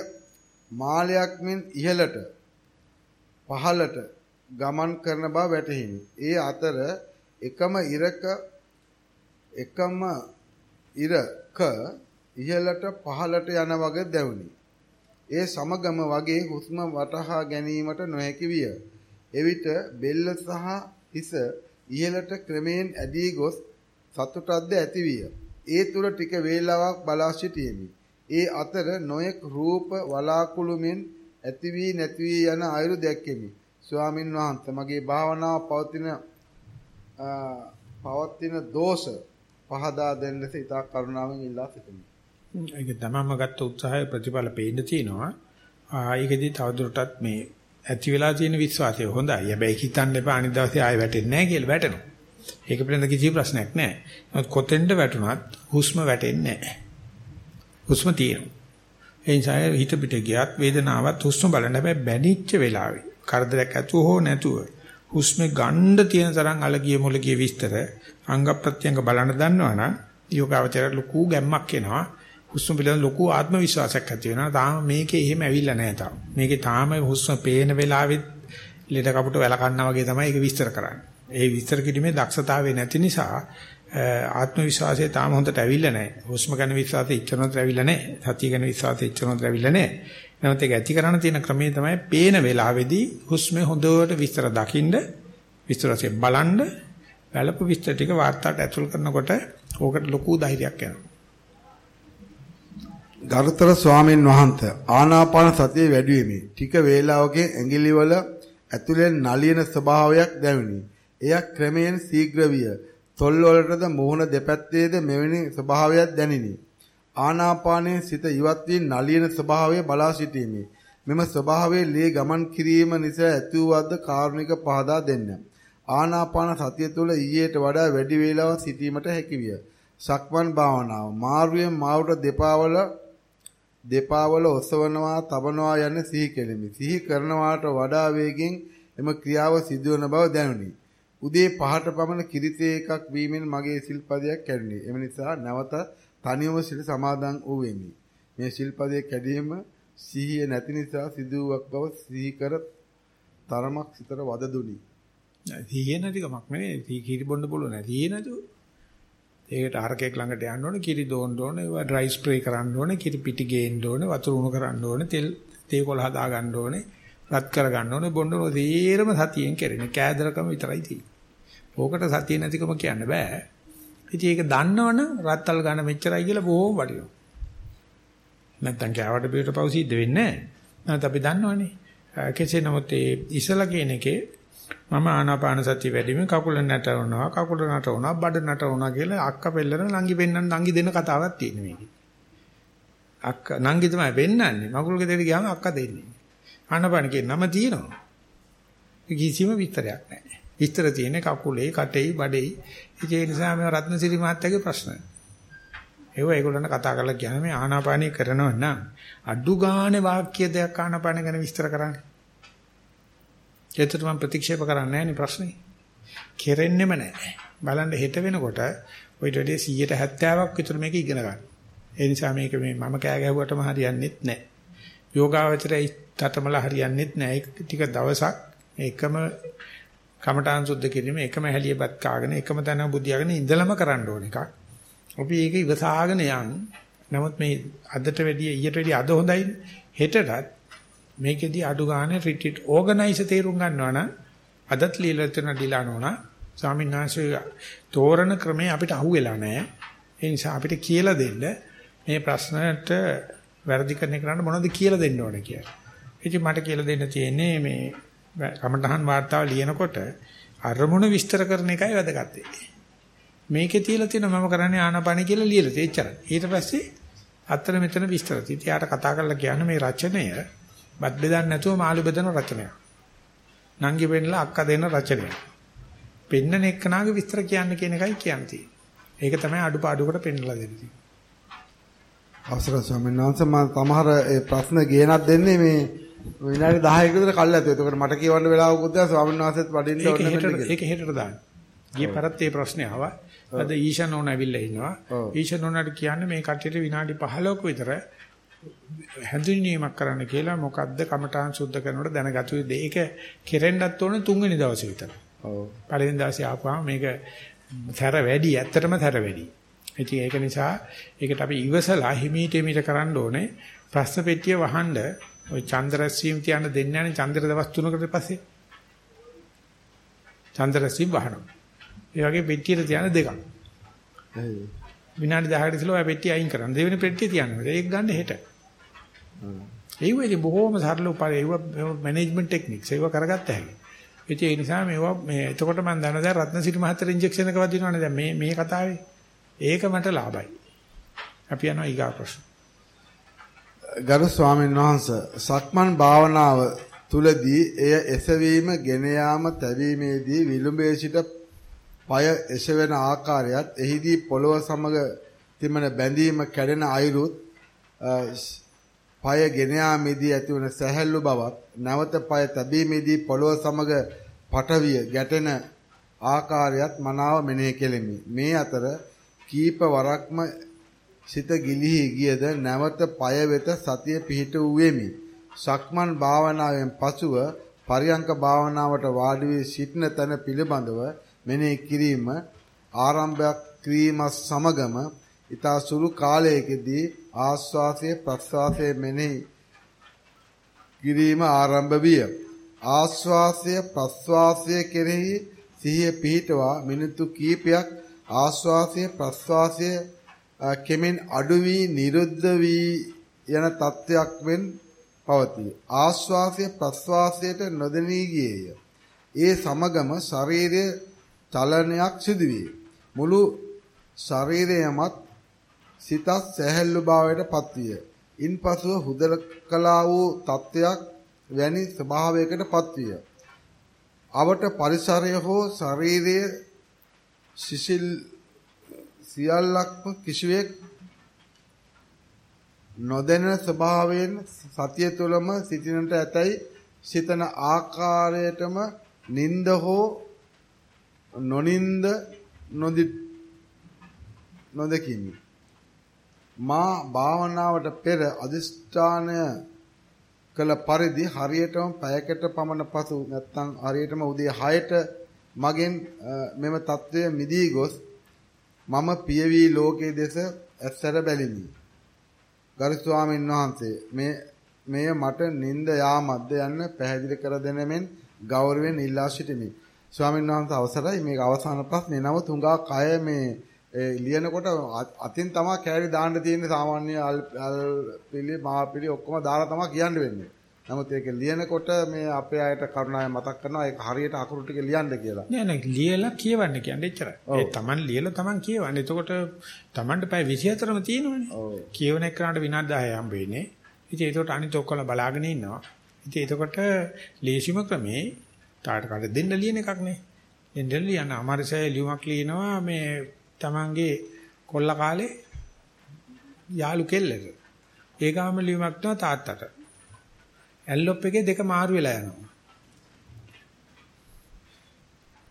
මාලයක් මෙන් ඉහළට පහළට ගමන් කරන බව වැටහිනි. ඒ අතර එකම ඉරක එකම ඉරක ඉහළට පහළට යන වගේ දැවුනි. ඒ සමගම වගේ හුස්ම වටහා ගැනීමට නොහැකි විය. එවිට බෙල්ල සහ හිස ඉහළට ක්‍රමයෙන් ඇදී ගොස් සතුටක්ද ඇතිවිය. ඒ තුර ටික වේලාවක් බලා සිටියෙමි. ඒ අතර නොයෙක් රූප වලාකුළු මෙන් ඇති වී නැති වී යන අයුරු දැක්කෙමි. ස්වාමින් වහන්සේ මගේ භාවනාව පවතින පවතින දෝෂ පහදා දෙන්න ලෙස ඉතා කරුණාවෙන් ඉල්ලා සිටිමි. ඒක තමම ගත්ත උත්සාහය ප්‍රතිඵල පේන්න තියෙනවා. ආයෙකදී තවදුරටත් මේ ඇති වෙලා තියෙන විශ්වාසය හොඳයි. හැබැයි හිතන්න එපා අනිත් දවසේ ආයෙ වැටෙන්නේ නැහැ කියලා වැටෙනවා. ඒක පිළිබඳ කිසි ප්‍රශ්නයක් නැහැ. නමුත් කොතෙන්ද වැටුණත් හුස්ම වැටෙන්නේ නැහැ. හුස්ම තියෙනවා. ඒ නිසා හිත පිට ගියත් වේදනාවත් හුස්ම බලන්න හැබැයි බැනිච්ච වෙලාවේ කරදරයක් ඇතුව හෝ නැතුව හුස්මේ ගන්න තියෙන තරම් අලගිය මොලගිය විස්තර අංග ප්‍රත්‍යංග බලන්න දන්නවනම් යෝගාවචර ලොකු ගැම්මක් එනවා. හුස්ම පිළිබඳ ලොකු ආත්ම විශ්වාසයක් ඇති වෙනවා. තාම මේකේ එහෙම ඇවිල්ලා නැහැ තාම. මේකේ තාම හුස්ම පේන වෙලාවෙත් ලෙඩ කපුට වැල කන්නා වගේ තමයි ඒක විස්තර කරන්නේ. ඒ විස්තර කිරීමේ දක්ෂතාවය නැති නිසා ආත්ම විශ්වාසය තාම හොඳට ඇවිල්ලා නැහැ. හුස්ම ගැන විශ්වාසය ඉච්චනොත් ඇවිල්ලා නැහැ. සතිය ගැන විශ්වාසය ඉච්චනොත් ඇවිල්ලා නැහැ. නැවත ඒක ඇති කරන්න තියෙන ක්‍රමය තමයි පේන වෙලාවේදී හුස්මේ හොඳට විස්තර දකින්න විස්තරය බලන්න වැළපු විස්තර ටික වාර්තාවට ඇතුල් කරනකොට ඕකට ලොකු ධෛර්යයක් එනවා. ගරුතර ස්වාමීන් වහන්සේ ආනාපාන සතිය වැඩි වෙමි. ටික වේලාවකින් ඇඟිලි වල ඇතුලෙන් නලියන ස්වභාවයක් දැනුනි. එය ක්‍රමයෙන් ශීඝ්‍ර විය. තොල් වලටද මුහුණ දෙපැත්තේද මෙවැනි ස්වභාවයක් දැනිනි. ආනාපානයේ සිත ඉවත් වී නලියන ස්වභාවය බලා සිටීමේ. මෙම ස්වභාවයේ ලේ ගමන් කිරීම නිසා ඇති වූවද්ද කාරුණික පහදා දෙන්න. ආනාපාන සතිය තුළ ඊයට වඩා වැඩි වේලාවක් සිටීමට හැකියිය. සක්මන් භාවනාව මාර්ගයෙන් මාවුට දෙපාවල දෙපාවල ඔසවනවා තබනවා යන සිහි කෙලිමි. සිහි කරනවාට වඩා වේගෙන් එම ක්‍රියාව සිදුවන බව දැනුනි. උදේ පහට පමණ කිරිතේ එකක් වීමෙන් මගේ සිල්පදයක් කැඩුනි. එම නිසා නැවත තනියම සිල් සමාදන් වූ වෙමි. මේ සිල්පදයේ කැඩීම සිහිය නැති නිසා සිදුවක් බව සිහි කර තරමක් සිතට වද දුනි. සිහිය නැතිකමක් නෙවෙයි. කිරි බොන්න පුළුවන් නෑ. සිහිය නැතුව. ඒකට අරකෙක් ළඟට යන්න ඕනේ, කිරි දෝන්න ඕනේ, ඒවා ඩ්‍රයි ස්ප්‍රේ කරන්න ඕනේ, කිරි පිටි ගේන්න ඕනේ, වතුර උණු කරන්න ඕනේ, තෙල් තේ කොළ හදා ගන්න ඕනේ, රත් කර ගන්න ඕනේ, බොන්න ඕනේ. තීරම සතියෙන් කරන්නේ. කෑදරකම විතරයි තියෙන්නේ. ඕකට සතිය නැතිකම කියන්න බෑ. ඉතින් ඒක දන්නවනම් රත්තල් ගන්න මෙච්චරයි කියලා බොහොම වටිනවා. නැත්තම් කෑවට බීට පව් සිද්ධ වෙන්නේ නැහැ. නැත්නම් අපි දන්නවනේ. කෙසේ නමුත් ඒ ඉසලා කියන එකේ මම ආනාපාන සතිය වැඩිම කකුල නැටවනවා කකුල නටවනවා බඩ නටවනවා කියලා අක්ක පෙල්ලන නංගි පෙන්නන නංගි දෙන කතාවක් තියෙන මේකේ. අක්ක නංගි තමයි පෙන්නන්නේ මකුල් ගෙදරට ගියාම අක්ක දෙන්නේ. ආනාපාන කියන නම තියෙනවා. කිසිම විස්තරයක් නැහැ. විස්තර තියෙන්නේ කකුලේ කටේ බඩේ. ඒ නිසා මේ රත්නසිරි මහත්තයාගේ ප්‍රශ්නය. ඒව ඒගොල්ලන්ට කතා කරලා කියන්නේ මේ ආනාපානිය කරනව නම් අඩු ගානේ වාක්‍ය දෙයක් ආනාපාන ගැන විස්තර කරන්නේ. ඒකට මම ප්‍රතික්ෂේප කරන්නේ නැහැ නේ ප්‍රශ්නේ. කෙරෙන්නෙම නැහැ. බලන්න හෙට වෙනකොට ඔයිට වැඩි 170ක් විතර මේක ඉගෙන ගන්න. ඒ නිසා මේක මේ මම කෑ ගැහුවටම හරියන්නේත් නැහැ. යෝගාවචරය තටමල හරියන්නේත් නැහැ. ඒක ටික දවසක් එකම කමඨාන් සුද්ධ කිරීම එකම හැලියපත් කාගෙන එකම තැන බුද්ධියගෙන ඉඳලම කරන්න ඕන එකක්. අපි ඒක ඉවසාගෙන යන්. නමුත් මේ අදට වැඩිය ඊට වැඩිය අද හොඳයි. හෙටටත් මේකෙදී අඩු ගානේ රිට්‍රීට් ඕගනයිසර් තේරුම් ගන්නවා නම් අදත් লীලා තියෙන ඩිලානෝන ස්වාමීන් වහන්සේ තෝරන ක්‍රමය අපිට අහුවෙලා නැහැ. ඒ නිසා අපිට කියලා දෙන්න මේ ප්‍රශ්නට වැරදි කරන එකට මොනවද කියලා දෙන්න ඕනේ කියලා. ඉතින් මට කියලා දෙන්න තියෙන්නේ මේ කමඨහන් වාර්තාව ලියනකොට අරමුණ විස්තර කරන එකයි වැදගත් මේකේ තියලා තියෙන මම කරන්නේ ආනාපාන කියලා ලියලා තියෙච්චරයි. ඊට පස්සේ අතන මෙතන විස්තර තියෙනවා. යාට කතා කරලා කියන්නේ මේ රචනය බත් බෙදන්නේ නැතුව මාළු බෙදන රචනයක්. නංගි වෙන්නලා අක්කා දෙන රචනයක්. පෙන්නන එක්කනාගේ විස්තර කියන්න කියන එකයි කියන්නේ. ඒක තමයි අඩුපාඩුකට පෙන්නලා දෙන්නේ. අවසර ස්වාමීන් වහන්සේ මම සමහර ඒ ප්‍රශ්න ගේනක් දෙන්නේ මේ විනාඩි 10ක විතර කල් ඇතුව. ඒකට මට කියවන්න වෙලාවකුත් දැන් ස්වාමීන් වහන්සේත් වඩින්න ඕනේ නැහැ. ඒක හෙටට දාන්න. ගිය පෙරත් මේ ප්‍රශ්නේ ආවා. අද ඊෂන් ඕන ඇවිල්ලා ඉන්නවා. ඊෂන් ඕනට කියන්නේ මේ කට්ටියට විනාඩි 15ක විතර හැඳින්වීමක් කරන්න කියලා මොකද්ද කමඨාන් සුද්ධ කරනකොට දැනගතු දේ. ඒක කෙරෙන්නත් ඕනේ තුන්වෙනි දවසේ විතර. ඔව්. පළවෙනි දවසේ ආපුවාම මේක තර වැඩි, ඇත්තටම තර වැඩි. ඉතින් ඒක නිසා ඒකට අපි ඉවසලා හිමීට හිමීට කරන්න ඕනේ. ප්‍රශ්න පෙට්ටිය වහන්න ওই චන්ද්‍රස්වීම් තියන්න දෙන්නේ නැහැ චන්ද්‍ර දවස් තුනකට පස්සේ. චන්ද්‍රස්වීම් වහනවා. ඒ වගේ පෙට්ටියට තියන්න දෙකක්. විනාඩි 10කට ඉස්සෙල්ලා ඔය පෙට්ටිය අයින් කරන්න. දෙවෙනි පෙට්ටිය තියන්න. ඒක ගන්න හෙට. ඒ වෙලේ බොහෝම සරල උපාය ඒව මැනේජ්මන්ට් ටෙක්නික්ස් ඒව කරගත්ත හැකි. ඉතින් ඒ නිසා මේවා මේ එතකොට මම දන්නවා දැන් රත්නසිරි මහත්තයා ඉන්ජෙක්ෂන් එක වදිනවනේ දැන් මේ මේ කතාවේ. ඒක මට ලාභයි. අපි යනවා ඊගා ප්‍රශ්න. ගරු ස්වාමීන් වහන්ස සක්මන් භාවනාව තුලදී එය එසවීම ගෙන යාම තැවීමේදී විලුඹේ සිට পায় එසවෙන ආකාරයත් එහිදී පොළව සමග තිමන බැඳීම කැඩෙන අයුරුත් পায় ගෙන යාමේදී ඇතිවන සැහැල්ලු බවත් නැවත পায় තැබීමේදී පොළව සමග පටවිය ගැටෙන ආකාරයත් මනාව මෙනෙහි කෙලිමි. මේ අතර කීප වරක්ම සිත ගිලිහි ගියද නැවත পায় වෙත සතිය පිහිට වූෙමි. සක්මන් භාවනාවෙන් පසුව පරියංක භාවනාවට වාඩි වී සිටින තැන පිළිබඳව මෙනෙහි කිරීම ආරම්භයක් ක්‍රීම සමගම ඊතා සුළු කාලයකදී ආස්වාසය ප්‍රස්වාසය මෙනෙහි කිරීම ආරම්භ විය. ආස්වාසය ප්‍රස්වාසය කෙරෙහි සිහිය පිහිටවා මිනිත්තු කීපයක් ආස්වාසය ප්‍රස්වාසය කෙමෙන් අඩු වී නිරුද්ධ වී යන තත්වයක් වෙන් පවතී. ආස්වාසය ප්‍රස්වාසයට නොදෙනී ගියේය. ඒ සමගම ශරීරයේ චලනයක් සිදුවේ. මුළු ශරීරයමත් සිතත් සැහැල්ලු භාවයට පත්විය. ඉන්පසුව හුදකලා වූ තත්වයක් වැනි ස්වභාවයකට පත්විය. අවට පරිසරය හෝ ශරීරයේ සිසිල් සියල්ලක්ම කිසිවෙක් නොදැන ස්වභාවයෙන් සතිය තුළම සිටිනට ඇතැයි සිතන ආකාරයටම නිନ୍ଦ හෝ නොනිନ୍ଦ නොදි නොදකිමි. මා භාවනාවට පෙර අදිෂ්ඨානය කළ පරිදි හරියටම පැයකට පමණ පසු නැත්නම් හරියටම උදේ 6ට මගෙන් මෙම தત્ත්වය මිදී ගොස් මම පියවි ලෝකයේ දෙස ඇස්සර බැලිමි. ගරු ස්වාමීන් වහන්සේ මේ මෙය මට නිନ୍ଦ යාමද්ද යන්න පැහැදිලි කර දෙනෙමින් ගෞරවයෙන් ඉල්ලා සිටිමි. ස්වාමීන් වහන්සේ අවසරයි මේක අවසාන ප්‍රශ්නේ. නමුත් හුඟා කය මේ ලියනකොට අතින් තමයි කෑලි දාන්න තියෙන්නේ සාමාන්‍ය අල් පිළි මා පිළි ඔක්කොම දාලා තමයි කියන්න වෙන්නේ. නමුත් ඒක ලියනකොට මේ අපේ අයට කරුණාවෙන් මතක් කරනවා ඒක හරියට අකුරු ටික ලියන්න කියලා. නෑ නෑ ලියලා කියවන්න කියන්නේ එච්චරයි. ඒ Taman ලියලා Taman කියවන්න. එතකොට Tamanට පැය 24ම තියෙනවනේ. කියවන එකට විනාඩි 10 හම්බ වෙන්නේ. ඉතින් ඒකට අනිත් ඔක්කොම බලාගෙන ඉන්නවා. ඉතින් එතකොට ලේසිම ක්‍රමේ තාට කඩ දෙන්න ලියන එකක් නේ. දෙන්න ලියන අමාරුසය ලියුමක් ලියනවා මේ Tamanගේ කොල්ල කාලේ යාළු කෙල්ලක. ඒ ගාම ලියුමක් තාත්තට. ඇල්ලොප් එකේ දෙක මාරු වෙලා යනවා.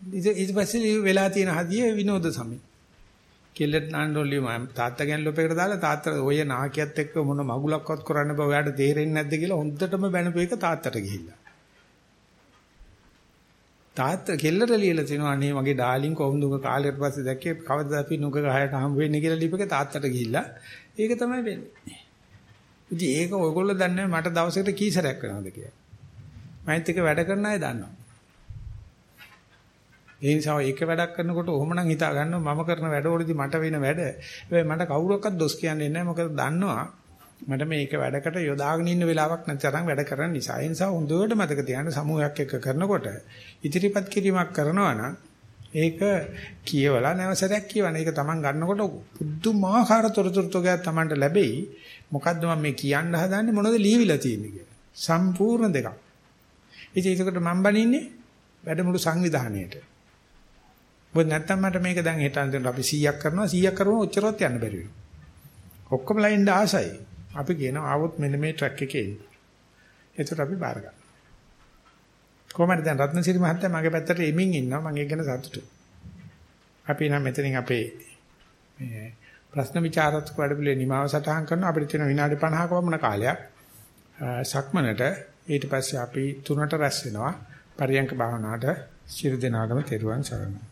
ඊට පස්සේ වෙලා තියෙන හදිය විනෝද සමි. කෙල්ලට නාන්නෝලිය මම තාත්තා ගැන ලොප් එකට දාලා තාත්තා ඔය නාකියත් එක්ක මොන මගුලක්වත් කරන්න බෑ ඔයාට තේරෙන්නේ නැද්ද කියලා හොඳටම බැනපු එක තාත්තට ගිහිල්ලා. තාත්තා කෙල්ලට ලියලා තිනවා අනේ මගේ ඩාලින් කොහොමද උග කාලෙට පස්සේ දැක්කේ කවදාද අපි නුග ගහයට හම්බ වෙන්නේ කියලා ලිපක තාත්තට ගිහිල්ලා ඒක තමයි වෙන්නේ. ඉතින් ඒක ඔයගොල්ලෝ දන්නේ මට දවසකට කී සැරයක් වෙනවද කියලා. මයිත් එක වැඩ කරන අය දන්නවා. ඒ නිසා ඒක වැඩක් කරනකොට ඔහොමනම් හිතා ගන්නවා මම කරන වැඩවලදී මට වෙන වැඩ. හැබැයි මට කවුරක්වත් දොස් කියන්නේ නැහැ මොකද දන්නවා මට මේක වැඩකට යොදාගෙන ඉන්න වෙලාවක් නැතරම් වැඩ කරන්න නිසා. ඒ නිසා හොඳට මතක තියාගන්න සමූහයක් එක්ක කරනකොට ඉදිරිපත් කිරීමක් කරනවා නම් ඒක කියවලා නැවසරයක් කියවන. ඒක Taman ගන්නකොට පුදුමාකාර තොරතුරු තෝගයක් Tamanට ලැබෙයි. මොකද්ද මම මේ කියන්න හදන්නේ මොනවද ලියවිලා තියෙන්නේ කියලා. සම්පූර්ණ දෙකක්. ඉතින් ඒකට මම බනින්නේ වැඩමුළු සංවිධානයේට. මොකද නැත්තම් මට මේක දැන් හිතන්න දෙන්න අපි 100ක් කරනවා 100ක් කරනවා ඔච්චරවත් යන්න බැරි වෙනවා. ඔක්කොම ලයින් ආසයි. අපි කියනවා ආවොත් මෙන්න මේ ට්‍රැක් එකේ එන්න. ඒකට අපි බාර ගන්න. කොහමද දැන් රත්නසිරි මහත්තයා මගේ පැත්තට එමින් ඉන්නවා මම ඒක ගැන සතුටුයි. අපි නම් මෙතනින් අපේ මේ ප්‍රශ්න විචාරත්මක වැඩපිළිවෙල නිමාව සටහන් කරනවා අපිට තියෙන විනාඩි 50ක වමන කාලයක්. සක්මනට ඊට පස්සේ අපි තුනට රැස් වෙනවා පරියංක භාවනාවට ශිරු දෙනාගම තෙරුවන් සරණයි.